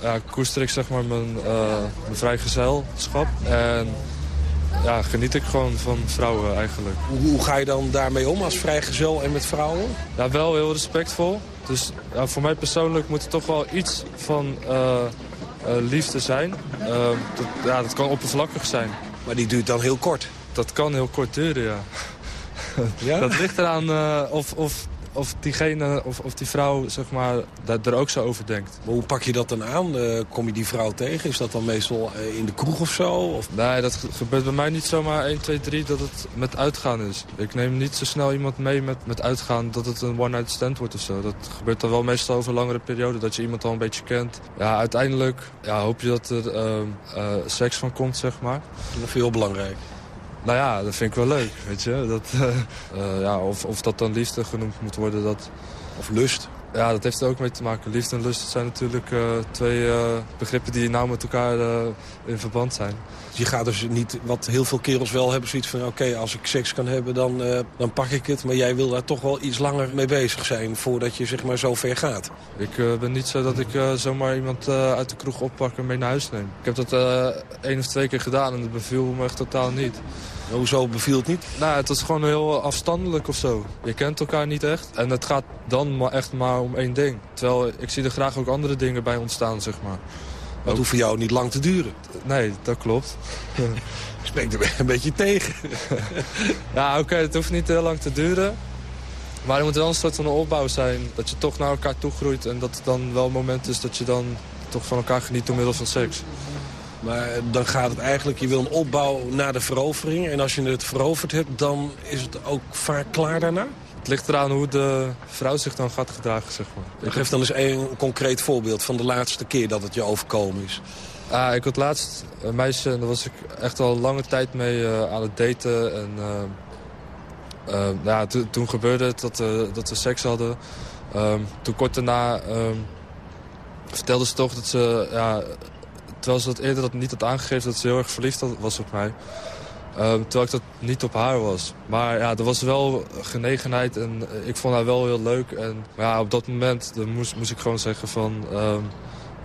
ja, koester ik zeg maar, mijn, mijn vrijgezelschap. En ja, geniet ik gewoon van vrouwen eigenlijk. Hoe, hoe, ga je dan daarmee om als vrijgezel en met vrouwen? Ja, wel heel respectvol. Dus ja, voor mij persoonlijk moet er toch wel iets van liefde zijn. dat, ja, dat kan oppervlakkig zijn. Maar die duurt dan heel kort? Dat kan heel kort duren, ja. Ja? Dat ligt eraan uh, of, of, of diegene of, of die vrouw zeg maar, daar er ook zo over denkt. Maar hoe pak je dat dan aan? Uh, kom je die vrouw tegen? Is dat dan meestal uh, in de kroeg of zo? Of? Nee, dat gebeurt bij mij niet zomaar 1, 2, 3 dat het met uitgaan is. Ik neem niet zo snel iemand mee met, met uitgaan dat het een one-night stand wordt of zo. Dat gebeurt dan wel meestal over een langere periode, dat je iemand al een beetje kent. Ja, uiteindelijk ja, hoop je dat er seks van komt, zeg maar. Dat is heel belangrijk. Nou ja, dat vind ik wel leuk, weet je. Dat, uh, ja, of, of dat dan liefde genoemd moet worden. Dat... Of lust. Ja, dat heeft er ook mee te maken. Liefde en lust zijn natuurlijk uh, twee uh, begrippen die nauw met elkaar in verband zijn. Je gaat dus niet, wat heel veel kerels wel hebben, zoiets van... oké, als ik seks kan hebben, dan, dan pak ik het. Maar jij wil daar toch wel iets langer mee bezig zijn... voordat je zeg maar zo ver gaat. Ik ben niet zo dat ik zomaar iemand uit de kroeg oppak en mee naar huis neem. Ik heb dat één of twee keer gedaan en dat beviel me echt totaal niet. Hoezo beviel het niet? Nou, het is gewoon heel afstandelijk of zo. Je kent elkaar niet echt. En het gaat dan maar echt maar om één ding. Terwijl ik zie er graag ook andere dingen bij ontstaan, zeg maar. Dat hoeft voor jou niet lang te duren. Nee, dat klopt. Spreekt er een beetje tegen. ja, oké, okay, het hoeft niet heel lang te duren. Maar er moet wel een soort van een opbouw zijn. Dat je toch naar elkaar toe groeit. En dat het dan wel een moment is dat je dan toch van elkaar geniet door middel van seks. Maar dan gaat het eigenlijk, je wil een opbouw naar de verovering. En als je het veroverd hebt, dan is het ook vaak klaar daarna? Het ligt eraan hoe de vrouw zich dan gaat gedragen, zeg maar. Ik geef dan eens een concreet voorbeeld van de laatste keer dat het je overkomen is. Ah, ik had laatst een meisje, en daar was ik echt al lange tijd mee uh, aan het daten. En uh, uh, ja, toen gebeurde het dat, dat we seks hadden. Um, toen kort daarna um, vertelde ze toch dat ze ja, terwijl ze dat eerder dat niet had aangegeven dat ze heel erg verliefd was op mij. Um, terwijl ik dat niet op haar was. Maar ja, er was wel genegenheid en ik vond haar wel heel leuk. En maar ja, op dat moment dan moest, moest ik gewoon zeggen van... Um,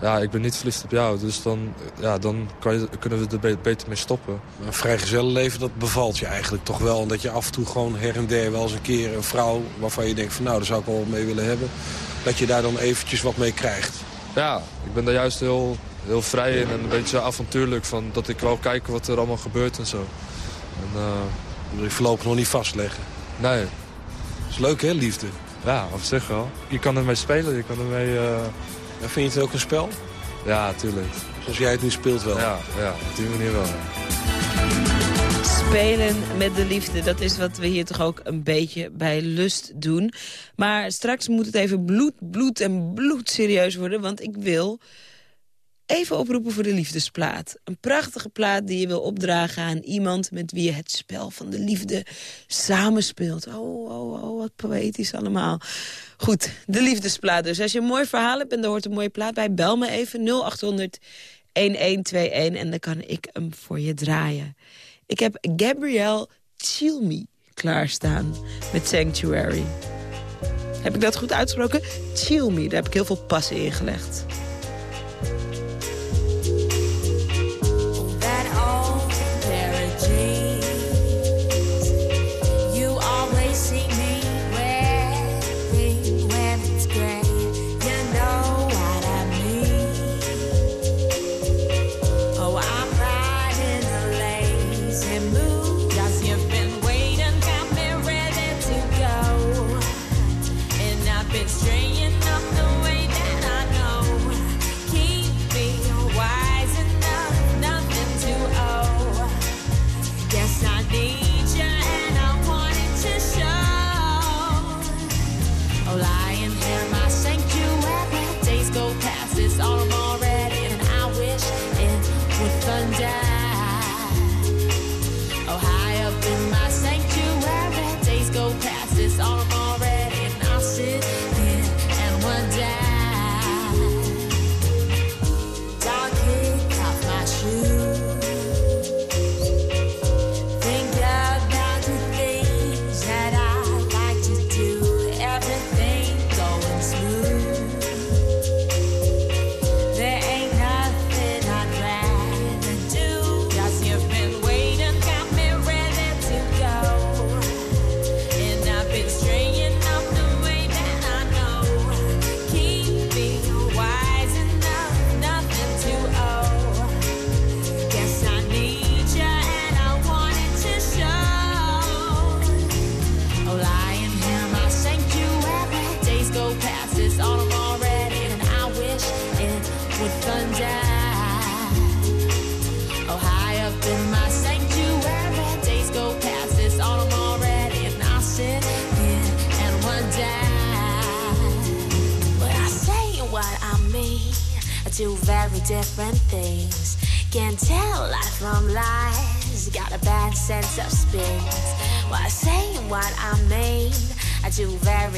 ja, ik ben niet verliefd op jou. Dus dan, ja, dan kan je, kunnen we er beter mee stoppen. Een vrijgezellenleven, dat bevalt je eigenlijk toch wel. En dat je af en toe gewoon her en der wel eens een keer een vrouw... waarvan je denkt van nou, daar zou ik wel mee willen hebben. Dat je daar dan eventjes wat mee krijgt. Ja, ik ben daar juist heel heel vrij in en een beetje avontuurlijk. Van dat ik wel kijken wat er allemaal gebeurt en zo. En, uh... je voorlopig nog niet vastleggen? Nee. Dat is leuk hè, liefde? Ja, op zich wel. Je kan ermee spelen, je kan ermee... Uh... Ja, vind je het ook een spel? Ja, tuurlijk. Zoals jij het nu speelt wel? Ja, ja op die manier wel. Spelen met de liefde, dat is wat we hier toch ook een beetje bij lust doen. Maar straks moet het even bloed, bloed en bloed serieus worden, want ik wil even oproepen voor de liefdesplaat. Een prachtige plaat die je wil opdragen aan iemand... met wie je het spel van de liefde samenspeelt. Oh, oh, oh, wat poëtisch allemaal. Goed, de liefdesplaat dus. Als je een mooi verhaal hebt en er hoort een mooie plaat bij... bel me even 0800 1121 en dan kan ik hem voor je draaien. Ik heb Gabrielle Chilmi klaarstaan met Sanctuary. Heb ik dat goed uitgesproken? Chilmi, daar heb ik heel veel passen in gelegd.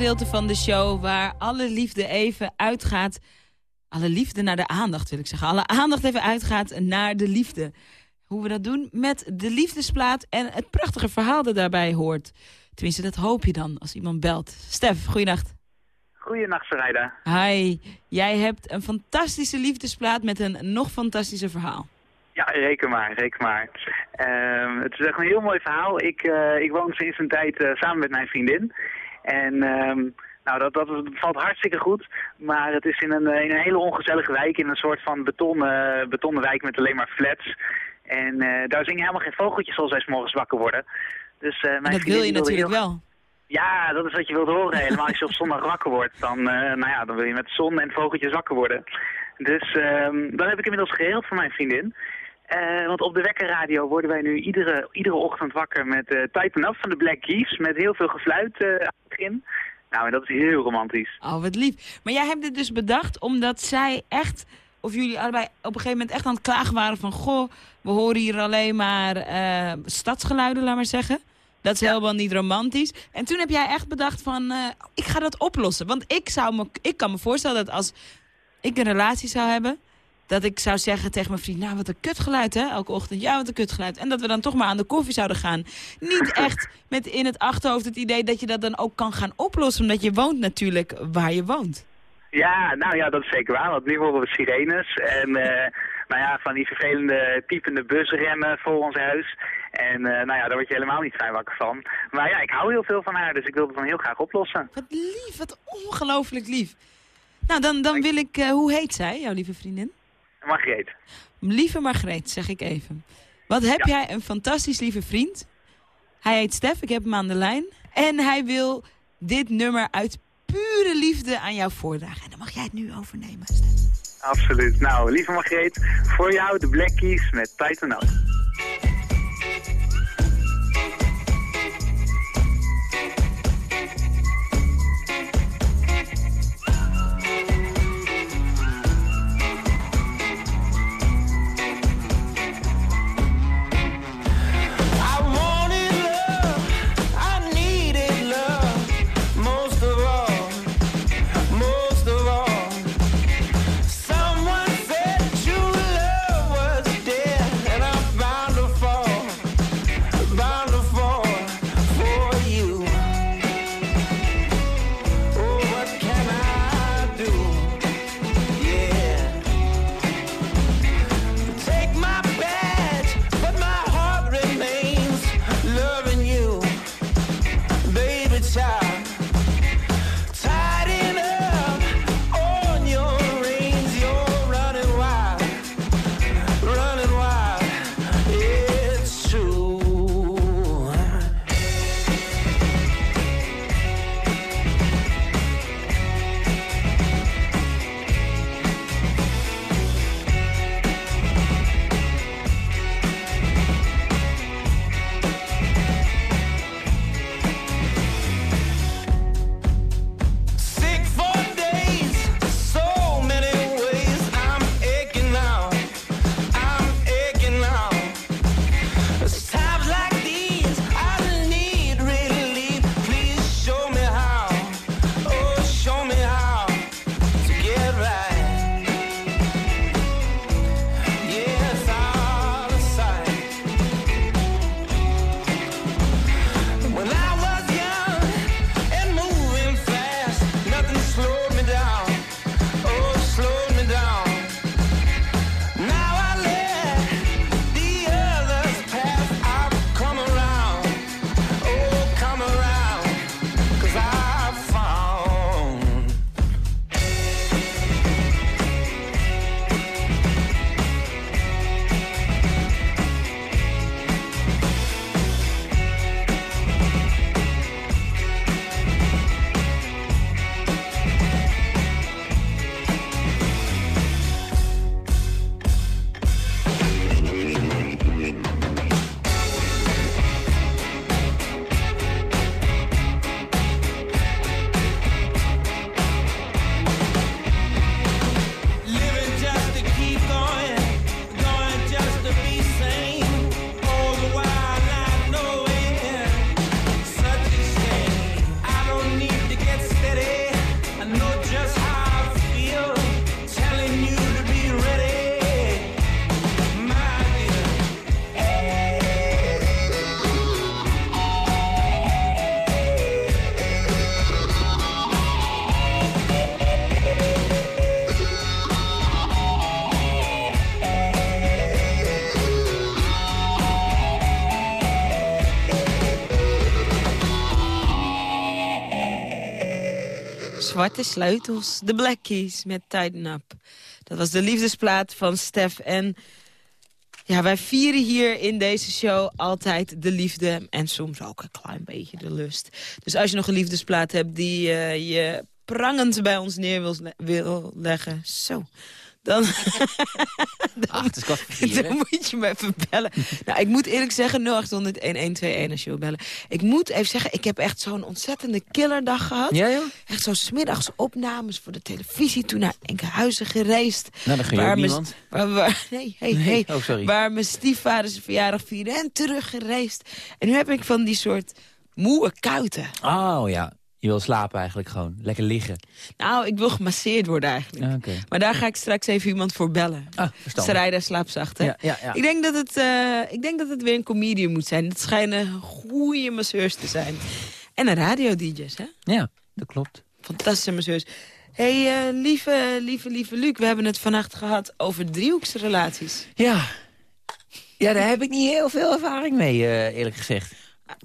Gedeelte van de show waar alle liefde even uitgaat. Alle liefde naar de aandacht wil ik zeggen. Alle aandacht even uitgaat naar de liefde. Hoe we dat doen met de liefdesplaat en het prachtige verhaal dat daarbij hoort. Tenminste, dat hoop je dan als iemand belt. Stef, goeienacht. Goeienacht, Sarayda. Hi, jij hebt een fantastische liefdesplaat met een nog fantastischer verhaal. Ja, reken maar, reken maar. Ehm, het is echt een heel mooi verhaal. Ik, eh, ik woon sinds een tijd eh, samen met mijn vriendin. En ehm, nou, dat, dat valt hartstikke goed. Maar het is in een, eh, in een hele ongezellige wijk, in een soort van betonnen, betonnen wijk met alleen maar flats. En eh, daar zingen helemaal geen vogeltjes als wij 's morgens wakker worden. Dus, eh, mijn dat wil je natuurlijk heel- wel. Ja, dat is wat je wilt horen. Helemaal als je op zondag wakker wordt, dan, eh, nou ja, dan wil je met zon en vogeltjes wakker worden. Dus ehm dat heb ik inmiddels geregeld voor mijn vriendin. Eh, want op de wekkerradio worden wij nu iedere, iedere ochtend wakker met eh Tight Enough van de Black Keys. Met heel veel gefluit eh, aan het begin. Nou, en dat is heel romantisch. Oh, wat lief. Maar jij hebt dit dus bedacht omdat zij echt, of jullie allebei op een gegeven moment echt aan het klagen waren van... Goh, we horen hier alleen maar stadsgeluiden, laat maar zeggen. Dat is helemaal niet romantisch. En toen heb jij echt bedacht van, ik ga dat oplossen. Want ik, zou me, ik kan me voorstellen dat als ik een relatie zou hebben... dat ik zou zeggen tegen mijn vriend, nou wat een kutgeluid hè, elke ochtend. Ja, wat een kutgeluid. En dat we dan toch maar aan de koffie zouden gaan. Niet echt met in het achterhoofd het idee dat je dat dan ook kan gaan oplossen. Omdat je woont natuurlijk waar je woont. Ja, nou ja, dat is zeker waar. Want nu horen we sirenes en eh, nou ja, van die vervelende piepende busremmen voor ons huis. En eh, nou ja, daar word je helemaal niet fijn wakker van. Maar ja, ik hou heel veel van haar, dus ik wil het dan heel graag oplossen. Wat lief, wat ongelooflijk lief. Nou, dan, dan wil ik... eh, hoe heet zij, jouw lieve vriendin? Margreet. Lieve Margreet, zeg ik even. Wat heb jij een fantastisch lieve vriend. Hij heet Stef, ik heb hem aan de lijn. En hij wil dit nummer uit pure liefde aan jou voordragen. En dan mag jij het nu overnemen, Stef. Absoluut. Nou, lieve Margreet, voor jou de Black Keys met Tight Enough. Zwarte sleutels. De Black Keys met Tighten Up. Dat was de liefdesplaat van Stef. En ja, wij vieren hier in deze show altijd de liefde. En soms ook een klein beetje de lust. Dus als je nog een liefdesplaat hebt die eh, je prangend bij ons neer wil, wil leggen. Zo. Dan, dan, dan moet je me even bellen. nou, ik moet eerlijk zeggen, 0800-1121 als je wil bellen. Ik moet even zeggen, ik heb echt zo'n ontzettende killerdag gehad. Ja, joh? Echt zo smiddags opnames voor de televisie. Toen naar Enkhuizen gereisd. Nou, dan ging je Waar ook mijn- niemand. Waar, waar- nee, hey, Nee, hey, oh, sorry. Waar mijn stiefvader zijn verjaardag vierde en terug gereisd. En nu heb ik van die soort moe kuiten. Oh ja, je wil slapen eigenlijk gewoon. Lekker liggen. Nou, ik wil gemasseerd worden eigenlijk. Oké. Maar daar ga ik straks even iemand voor bellen. Ah. Sarayda slaapzacht, hè? Ja, ja, ja. Ik, denk dat het, eh, ik denk dat het weer een comedian moet zijn. Het schijnen goede masseurs te zijn. En een radio-dj's, hè? Ja, dat klopt. Fantastische masseurs. Hey, eh, lieve, lieve, lieve Luc, we hebben het vannacht gehad over driehoeksrelaties. Ja. Ja, daar heb ik niet heel veel ervaring mee, eh, eerlijk gezegd.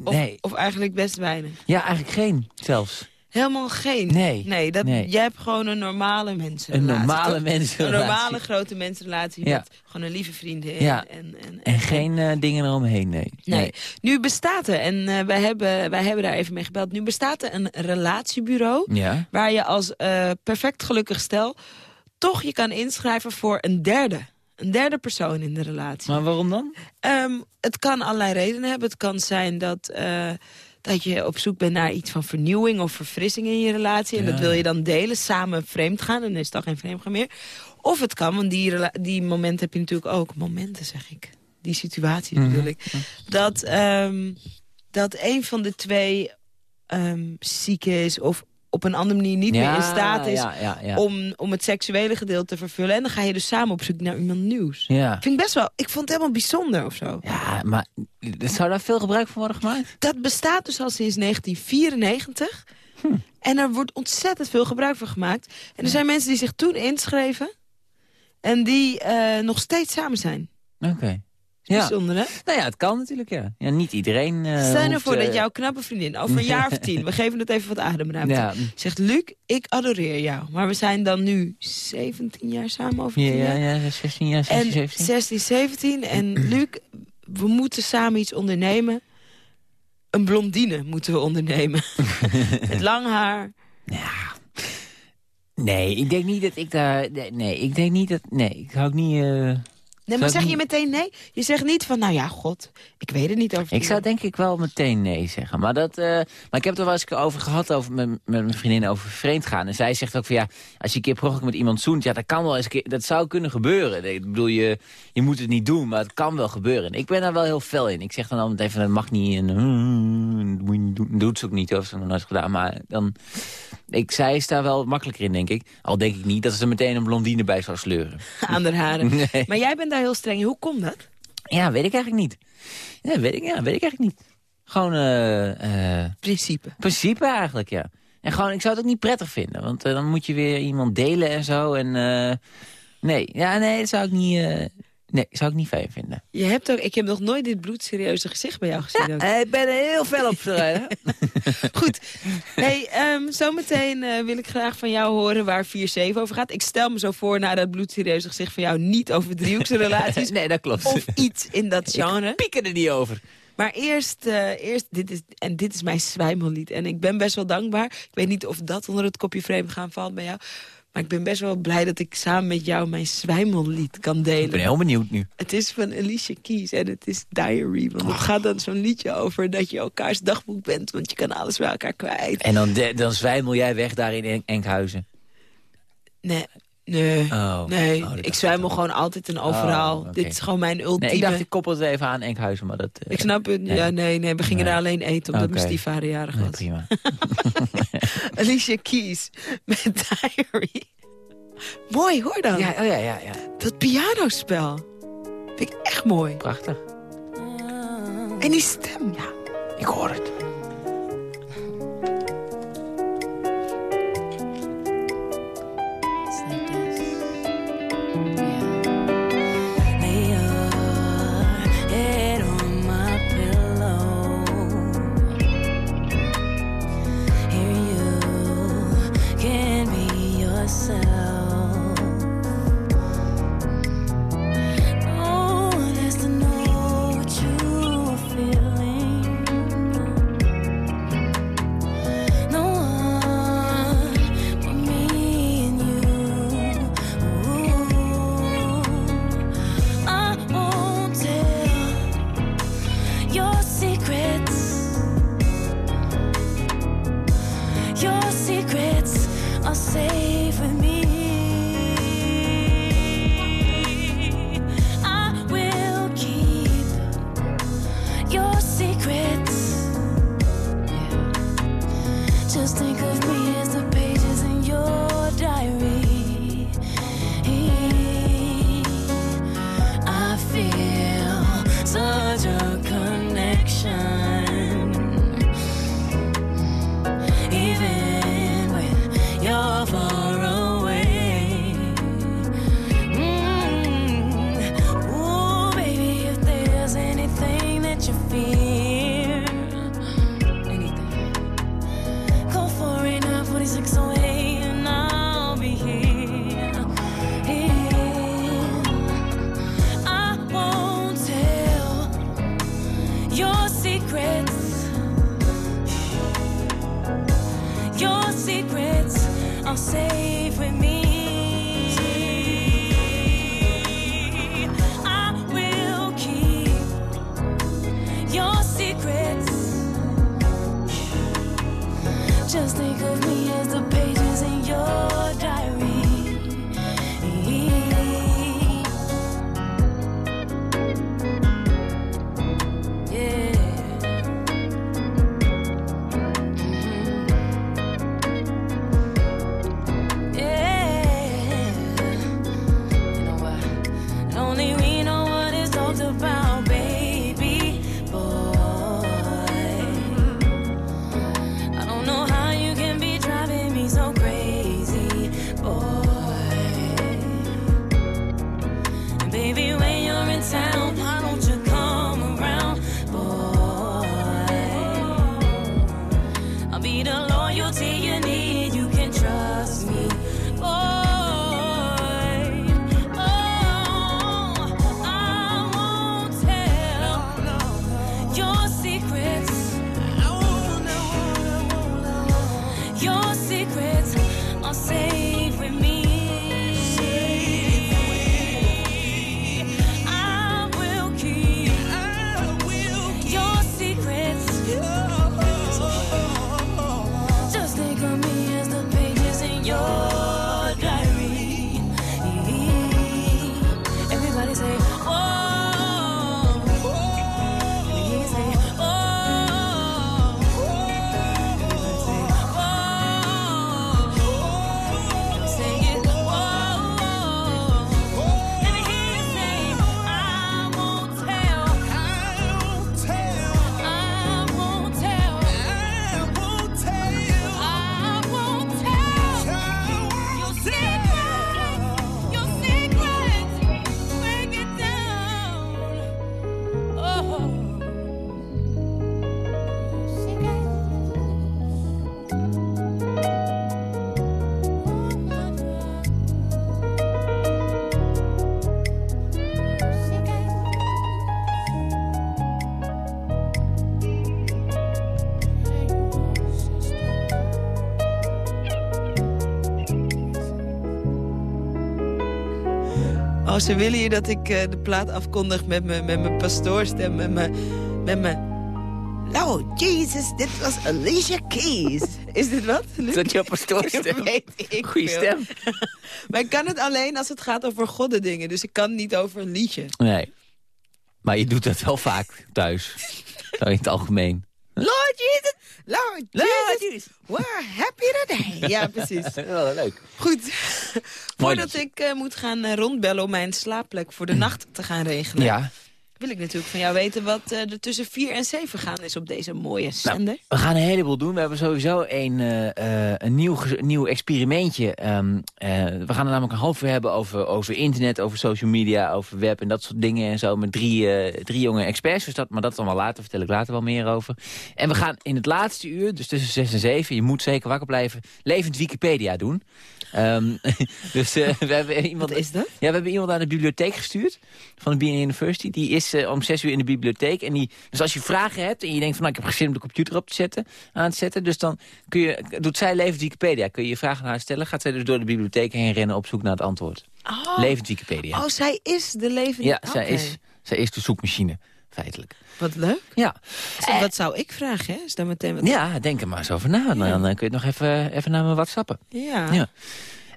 Of, Nee. of eigenlijk best weinig. Ja, eigenlijk geen, zelfs. Helemaal geen. Nee. Nee, dat, Nee. jij hebt gewoon een normale mensenrelatie. Een normale mensenrelatie. Een normale grote mensenrelatie Ja. met gewoon een lieve vriendin. Ja. En, en, En geen eh, dingen eromheen, nee. Nee. Nu bestaat er, en eh, wij, hebben, wij hebben daar even mee gebeld... nu bestaat er een relatiebureau... Ja. waar je als eh, perfect gelukkig stel... toch je kan inschrijven voor een derde. Een derde persoon in de relatie. Maar waarom dan? Ehm, het kan allerlei redenen hebben. Het kan zijn dat, eh, dat je op zoek bent naar iets van vernieuwing of verfrissing in je relatie. En Ja. dat wil je dan delen, samen vreemd gaan. En dan is het dan geen vreemd gaan meer. Of het kan, want die, die momenten heb je natuurlijk ook. Momenten, zeg ik. Die situatie Mhm. bedoel ik. Dat, ehm, dat een van de twee ehm, ziek is of op een andere manier niet Ja, meer in staat is ja, ja, ja. Om, om het seksuele gedeelte te vervullen. En dan ga je dus samen op zoek naar iemand nieuws. Ja. Vind ik best wel, ik vond het helemaal bijzonder of zo. Ja, maar zou daar veel gebruik van worden gemaakt? Dat bestaat dus al sinds 1994. En er wordt ontzettend veel gebruik van gemaakt. En er zijn mensen die zich toen inschreven... en die eh, nog steeds samen zijn. Oké. is Ja. bijzonder, hè? Nou ja, het kan natuurlijk, ja. ja niet iedereen eh Stel je hoeft, ervoor eh, dat jouw knappe vriendin over een jaar of tien... we geven het even wat ademruimte... Ja. zegt, Luc, ik adoreer jou. Maar we zijn dan nu 17 jaar samen over Ja, 10 ja, jaar. ja, 16 jaar, 16, En 17. 16, 17. En Luc, we moeten samen iets ondernemen. Een blondine moeten we ondernemen. Met lang haar. Nee, ik denk niet dat ik daar... Nee, ik denk niet dat... Nee, ik hou ook niet... eh, Nee, maar zeg je meteen nee? Je zegt niet van, nou ja, god, ik weet het niet over Ik zou denk ik wel meteen nee zeggen. Maar, dat, eh, maar ik heb het er wel eens over gehad over, met, met mijn vriendin over vreemd gaan. En zij zegt ook van ja, als je een keer per met iemand zoent... ja, dat kan wel eens een keer, dat zou kunnen gebeuren. Ik bedoel, je, je moet het niet doen, maar het kan wel gebeuren. En ik ben daar wel heel fel in. Ik zeg dan altijd even, dat mag niet en. Dat doet ze ook niet, of ze nog nooit gedaan. Maar dan, ik, zij is daar wel makkelijker in, denk ik. Al denk ik niet dat ze er meteen een blondine bij zou sleuren. aan haren. Nee. Maar jij bent daar heel streng in. Hoe komt dat? Ja, weet ik eigenlijk niet. Ja, weet ik, ja, weet ik eigenlijk niet. Gewoon... eh eh Principe. Principe eigenlijk, ja. En gewoon, ik zou het ook niet prettig vinden. Want eh, dan moet je weer iemand delen en zo. En nee, ja, nee, dat zou ik niet... eh, nee, zou ik niet fijn vinden. Je hebt ook, ik heb nog nooit dit bloedserieuze gezicht bij jou gezien. ook. ik ben er heel fel op Goed. Hey, ehm, zometeen eh, wil ik graag van jou horen waar 4-7 over gaat. Ik stel me zo voor, na dat bloedserieuze gezicht van jou... niet over driehoekse relaties. nee, dat klopt. Of iets in dat genre. Ik piek er niet over. Maar eerst, eh, eerst dit is, en dit is mijn zwijmellied. En ik ben best wel dankbaar. Ik weet niet of dat onder het kopje vreemd gaan valt bij jou. Maar ik ben best wel blij dat ik samen met jou mijn zwijmellied kan delen. Ik ben heel benieuwd nu. Het is van Alicia Keys en het is Diary. Want het gaat dan zo'n liedje over dat je elkaars dagboek bent. Want je kan alles bij elkaar kwijt. En dan, dan zwijmel jij weg daar in En- Enkhuizen. Nee, nee, Oh. nee. Oh, dat ik zwijmel gewoon altijd en overal. Oh, oké. Dit is gewoon mijn ultieme... Nee, ik dacht, ik koppel het even aan Enkhuizen, maar dat... eh, Ik snap het. nee. Ja, nee, nee. We gingen Nee. daar alleen eten omdat Oké. mijn stiefvader jarig Nee, was. prima. Alicia Keys met Diary. Mooi, hoor dan. Ja, oh ja, ja, ja. Dat pianospel. Vind ik echt mooi. Prachtig. En die stem, ja. Ik hoor het. Ze willen hier dat ik eh, de plaat afkondig met mijn met mijn pastoorstem, met mijn... Met mijn... Oh, Jesus, dit was Alicia Keys. Is dit wat? Luc? Is dat jouw pastoorstem? Weet ik Goeie veel. stem. maar ik kan het alleen als het gaat over goddendingen. Dus ik kan niet over een liedje. Nee. Maar je doet dat wel vaak thuis. In het algemeen. Lord Jesus, Lord, Jesus, we're happy today. Ja, precies. leuk. Goed. Voordat ik eh, moet gaan eh, rondbellen om mijn slaapplek voor de nacht te gaan regelen... Ja. Wil ik natuurlijk van jou weten wat eh, er tussen 4 en 7 gaan is op deze mooie zender. We gaan een heleboel doen. We hebben sowieso een, eh, eh, een nieuw, nieuw experimentje. Ehm, eh, we gaan er namelijk een half uur hebben over, over internet, over social media, over web en dat soort dingen en zo. Met drie, drie jonge experts. Dus dat, maar dat dan wel later, vertel ik later wel meer over. En we gaan in het laatste uur, dus tussen zes en zeven, je moet zeker wakker blijven, levend Wikipedia doen. Ehm, dus we hebben iemand. Wat is dat? Ja, we hebben iemand naar de bibliotheek gestuurd van de BNN University. Die is eh, om zes uur in de bibliotheek. En die, dus als je vragen hebt en je denkt van nou, ik heb geen zin om de computer op te zetten, aan te zetten. Dus dan kun je, doet zij levend Wikipedia. Kun je je vragen naar haar stellen. Gaat zij dus door de bibliotheek heen rennen op zoek naar het antwoord. Oh. Levend Wikipedia. Oh, zij is de levende... ja, zij, is, zij is de zoekmachine, feitelijk. Wat leuk. Ja. Zeg, wat zou ik vragen, hè? Is daar meteen wat... Ja, denk er maar eens over na. Dan, dan kun je het nog even, even naar me whatsappen. Ja. Ja.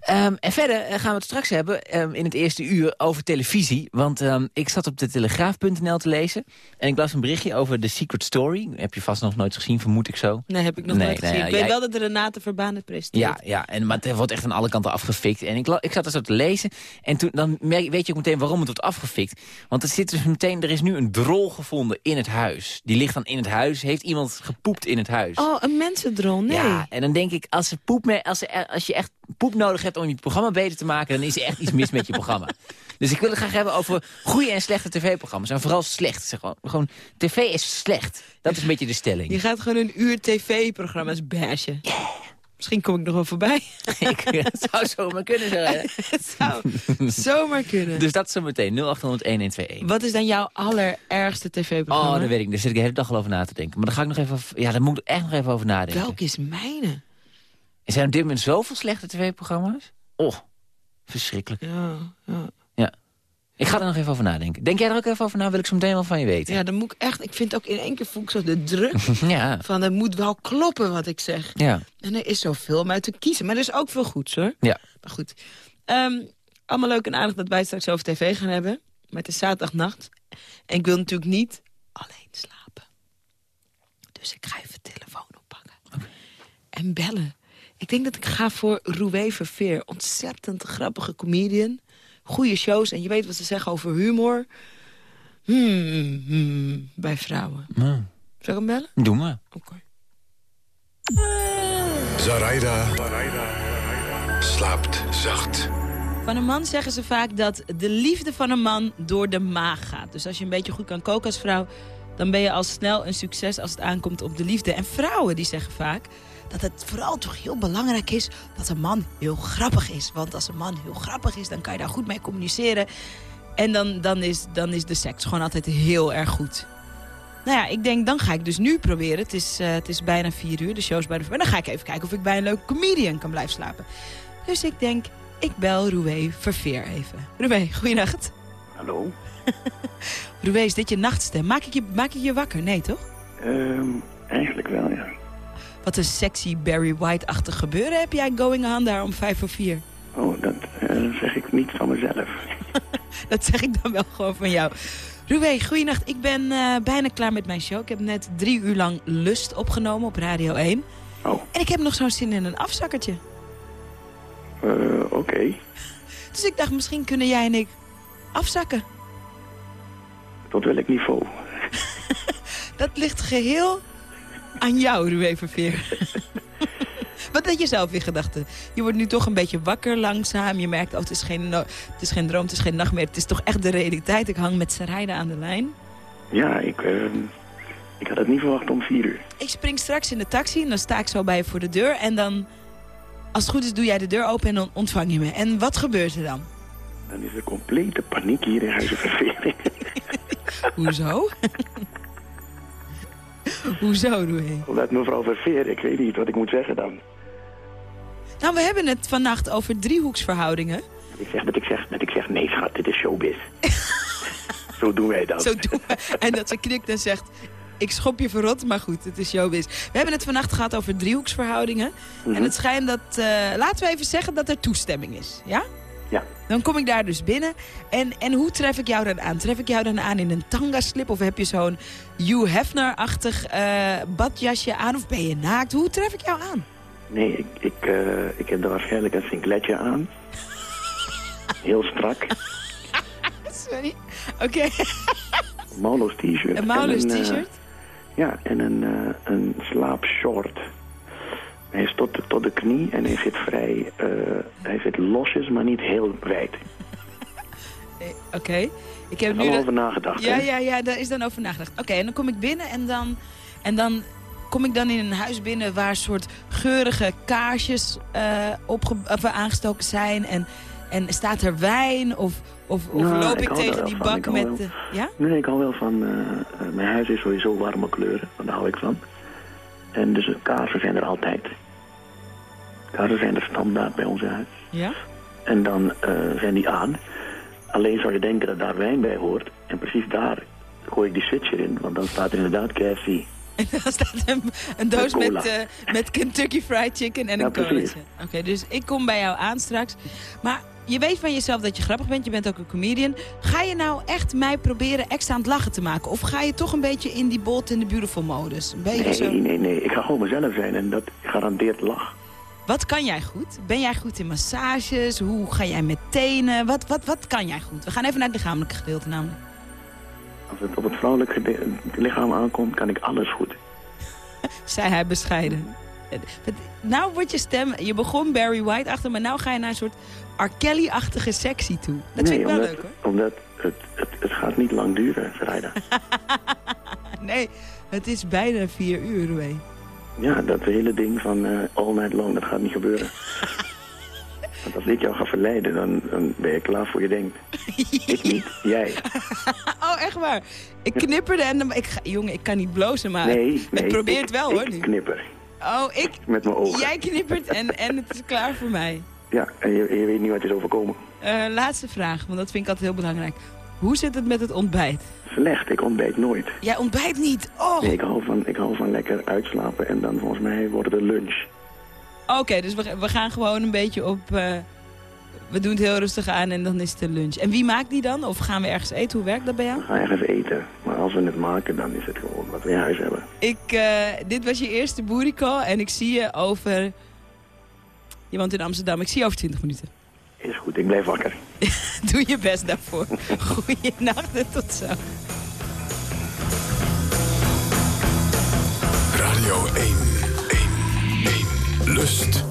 Ehm, en verder eh, gaan we het straks hebben ehm, in het eerste uur over televisie. Want ehm, ik zat op de telegraaf.nl te lezen. En ik las een berichtje over The Secret Story. Heb je vast nog nooit gezien, vermoed ik zo. Nee, heb ik nog Nee, nooit nou gezien. ja, ik weet wel dat de Renate Verbaan het presenteert. Ja, ja en, maar het wordt echt aan alle kanten afgefikt. En ik, ik zat er zo te lezen. En toen, dan merk- weet je ook meteen waarom het wordt afgefikt. Want er, zit dus meteen, er is nu een drol gevonden in het huis. Die ligt dan in het huis. Heeft iemand gepoept in het huis. Oh, een mensendrol, nee. Ja, en dan denk ik, als, ze poep mee, als, ze, als je echt poep nodig hebt om je programma beter te maken... dan is er echt iets mis met je programma. Dus ik wil het graag hebben over goede en slechte tv-programma's. En vooral slecht. Zeg gewoon, gewoon, tv is slecht. Dat is een beetje de stelling. Je gaat gewoon een uur tv-programma's bashen. Misschien kom ik nog wel voorbij. ik, het zou zomaar kunnen zeggen. Het zou zomaar kunnen. Dus dat is zo meteen 0800-1121. Wat is dan jouw allerergste tv-programma? Oh, dat weet ik. Daar zit ik de hele dag al over na te denken. Maar daar ga ik nog even, ja, daar moet ik echt nog even over nadenken. Welke is mijne? Er zijn op dit moment zoveel slechte tv-programma's. Oh, verschrikkelijk. Ja, ja. Ja. Ik ga er nog even over nadenken. Denk jij er ook even over na? Wil ik zo meteen wel van je weten. Ja, dan moet ik echt... Ik vind ook in één keer voel ik zo de druk Ja. van... het moet wel kloppen wat ik zeg. Ja. En er is zoveel om uit te kiezen. Maar er is ook veel goeds, hoor. Ja. Maar goed. Ehm, allemaal leuk en aardig dat wij straks over tv gaan hebben. Maar het is zaterdagnacht. En ik wil natuurlijk niet alleen slapen. Dus ik ga even de telefoon oppakken. En bellen. Ik denk dat ik ga voor Roué Verveer. Ontzettend grappige comedian. Goede shows. En je weet wat ze zeggen over humor. Hmm, hmm, bij vrouwen. Nou, Zal ik hem bellen? doe maar. Zaraida slaapt zacht. Van een man zeggen ze vaak dat de liefde van een man door de maag gaat. Dus als je een beetje goed kan koken als vrouw... dan ben je al snel een succes als het aankomt op de liefde. En vrouwen die zeggen vaak dat het vooral toch heel belangrijk is... dat een man heel grappig is. Want als een man heel grappig is, dan kan je daar goed mee communiceren. En dan, dan, is, dan is de seks gewoon altijd heel erg goed. Nou ja, ik denk, dan ga ik dus nu proberen. Het is, eh, het is bijna vier uur, de show is bijna uur. Dan ga ik even kijken of ik bij een leuke comedian kan blijven slapen. Dus ik denk, ik bel Roué Verveer even. Roué, goeienacht. Hallo? Roué, is dit je nachtstem? Maak ik je, maak ik je wakker? Nee, toch? Ehm, eigenlijk wel, ja. Wat een sexy Barry White-achtig gebeuren heb jij going on daar om vijf voor vier. Oh, dat eh, zeg ik niet van mezelf. Dat zeg ik dan wel gewoon van jou. Roué, goeienacht. Ik ben eh, bijna klaar met mijn show. Ik heb net drie uur lang Lust opgenomen op Radio 1. Oh. En ik heb nog zo'n zin in een afzakkertje. Eh, Oké. Dus ik dacht, misschien kunnen jij en ik afzakken. Tot welk niveau? Dat ligt geheel aan jou, Roué Verveer. Wat had je zelf in gedachten? Je wordt nu toch een beetje wakker langzaam. Je merkt, oh, het is geen, no- het is geen droom, het is geen nachtmerrie. Het is toch echt de realiteit. Ik hang met Sarayda aan de lijn. Ja, ik, ehm, ik had het niet verwacht om vier uur. Ik spring straks in de taxi en dan sta ik zo bij je voor de deur. En dan, als het goed is, doe jij de deur open en dan ontvang je me. En wat gebeurt er dan? Dan is er complete paniek hier in Huizen. Hoezo? Hoezo, Roué? Omdat mevrouw Verveer, ik weet niet wat ik moet zeggen dan. Nou, we hebben het vannacht over driehoeksverhoudingen. Ik zeg dat ik zeg, ik zeg nee schat, dit is showbiz. Zo doen wij dat. Zo doen we. En dat ze knikt en zegt... Ik schop je verrot, maar goed, het is showbiz. We hebben het vannacht gehad over driehoeksverhoudingen. Mhm. En het schijnt dat... eh, laten we even zeggen dat er toestemming is, ja? Ja. Dan kom ik daar dus binnen. En, en hoe tref ik jou dan aan? Tref ik jou dan aan in een tanga-slip? Of heb je zo'n Hugh Hefner-achtig eh, badjasje aan? Of ben je naakt? Hoe tref ik jou aan? Nee, ik, ik, eh, ik heb er waarschijnlijk een singletje aan. Heel strak. Sorry. Oké. Maulo's t-shirt. Een Maulo's En eh, t-shirt? ja, en een, eh, een slaapshort. Hij is tot de, tot de knie en hij zit vrij... eh, hij zit losjes, maar niet heel wijd. Oké. Ik heb nu over nagedacht, Ja, hè? ja, ja, daar is dan over nagedacht. Oké, en dan kom ik binnen en dan, en dan kom ik dan in een huis binnen waar soort geurige kaarsjes eh, opge of aangestoken zijn. En, en staat er wijn of, of, of Nou, loop ik tegen die bak met... wel- eh, ja? Nee, ik hou wel van... eh, eh, mijn huis is sowieso warme kleuren. Daar hou ik van. En dus kaarsen zijn er altijd. Kaarsen zijn er standaard bij ons huis. Ja? En dan eh, zijn die aan. Alleen zou je denken dat daar wijn bij hoort. En precies daar gooi ik die switcher in. Want dan staat er inderdaad KFC. En dan staat een, een doos Met met, cola. eh, met Kentucky Fried Chicken en Ja, een colaatje. Oké, dus ik kom bij jou aan straks. Maar je weet van jezelf dat je grappig bent. Je bent ook een comedian. Ga je nou echt mij proberen extra aan het lachen te maken? Of ga je toch een beetje in die bold and the beautiful modus? Een beetje Nee, zo... nee, nee. Ik ga gewoon mezelf zijn. En dat garandeert lach. Wat kan jij goed? Ben jij goed in massages? Hoe ga jij met tenen? Wat, wat, wat kan jij goed? We gaan even naar het lichamelijke gedeelte namelijk. Als het op het vrouwelijke lichaam aankomt, kan ik alles goed. Zei hij bescheiden. Nou wordt je stem... Je begon Barry White achter, maar nou ga je naar een soort R. Kelly-achtige sexy toe. Dat nee, vind ik wel omdat, leuk hoor. Omdat het, het, het gaat niet lang duren, Sarayda. Nee, het is bijna vier uur, Roué. Ja, dat hele ding van eh, all night long, dat gaat niet gebeuren. Want als ik jou ga verleiden, dan, dan ben je klaar voor je denkt. ik niet, jij. Oh, echt waar? Ik knipperde en dan... Ik ga, jongen, ik kan niet blozen, maar Nee, nee. ik probeer ik- het wel ik hoor nu. knipper Oh, ik... met mijn ogen. Jij knippert en, en het is klaar voor mij. Ja, en je, je weet niet wat is overkomen. Eh, laatste vraag, want dat vind ik altijd heel belangrijk. Hoe zit het met het ontbijt? Slecht, ik ontbijt nooit. Jij ontbijt niet? Oh! Nee, ik hou, van, ik hou van lekker uitslapen en dan volgens mij wordt het een lunch. Oké, dus we, we gaan gewoon een beetje op... eh, we doen het heel rustig aan en dan is het een lunch. En wie maakt die dan? Of gaan we ergens eten? Hoe werkt dat bij jou? We gaan ergens eten, maar als we het maken, dan is het gewoon wat we in huis hebben. Ik, eh, dit was je eerste boerico en ik zie je over... Je woont in Amsterdam, ik zie je over 20 minuten. Is goed, ik blijf wakker. Doe je best daarvoor. Goeienacht en tot zo. Radio 1, 1, 1. Lust.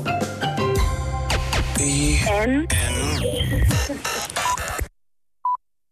The En?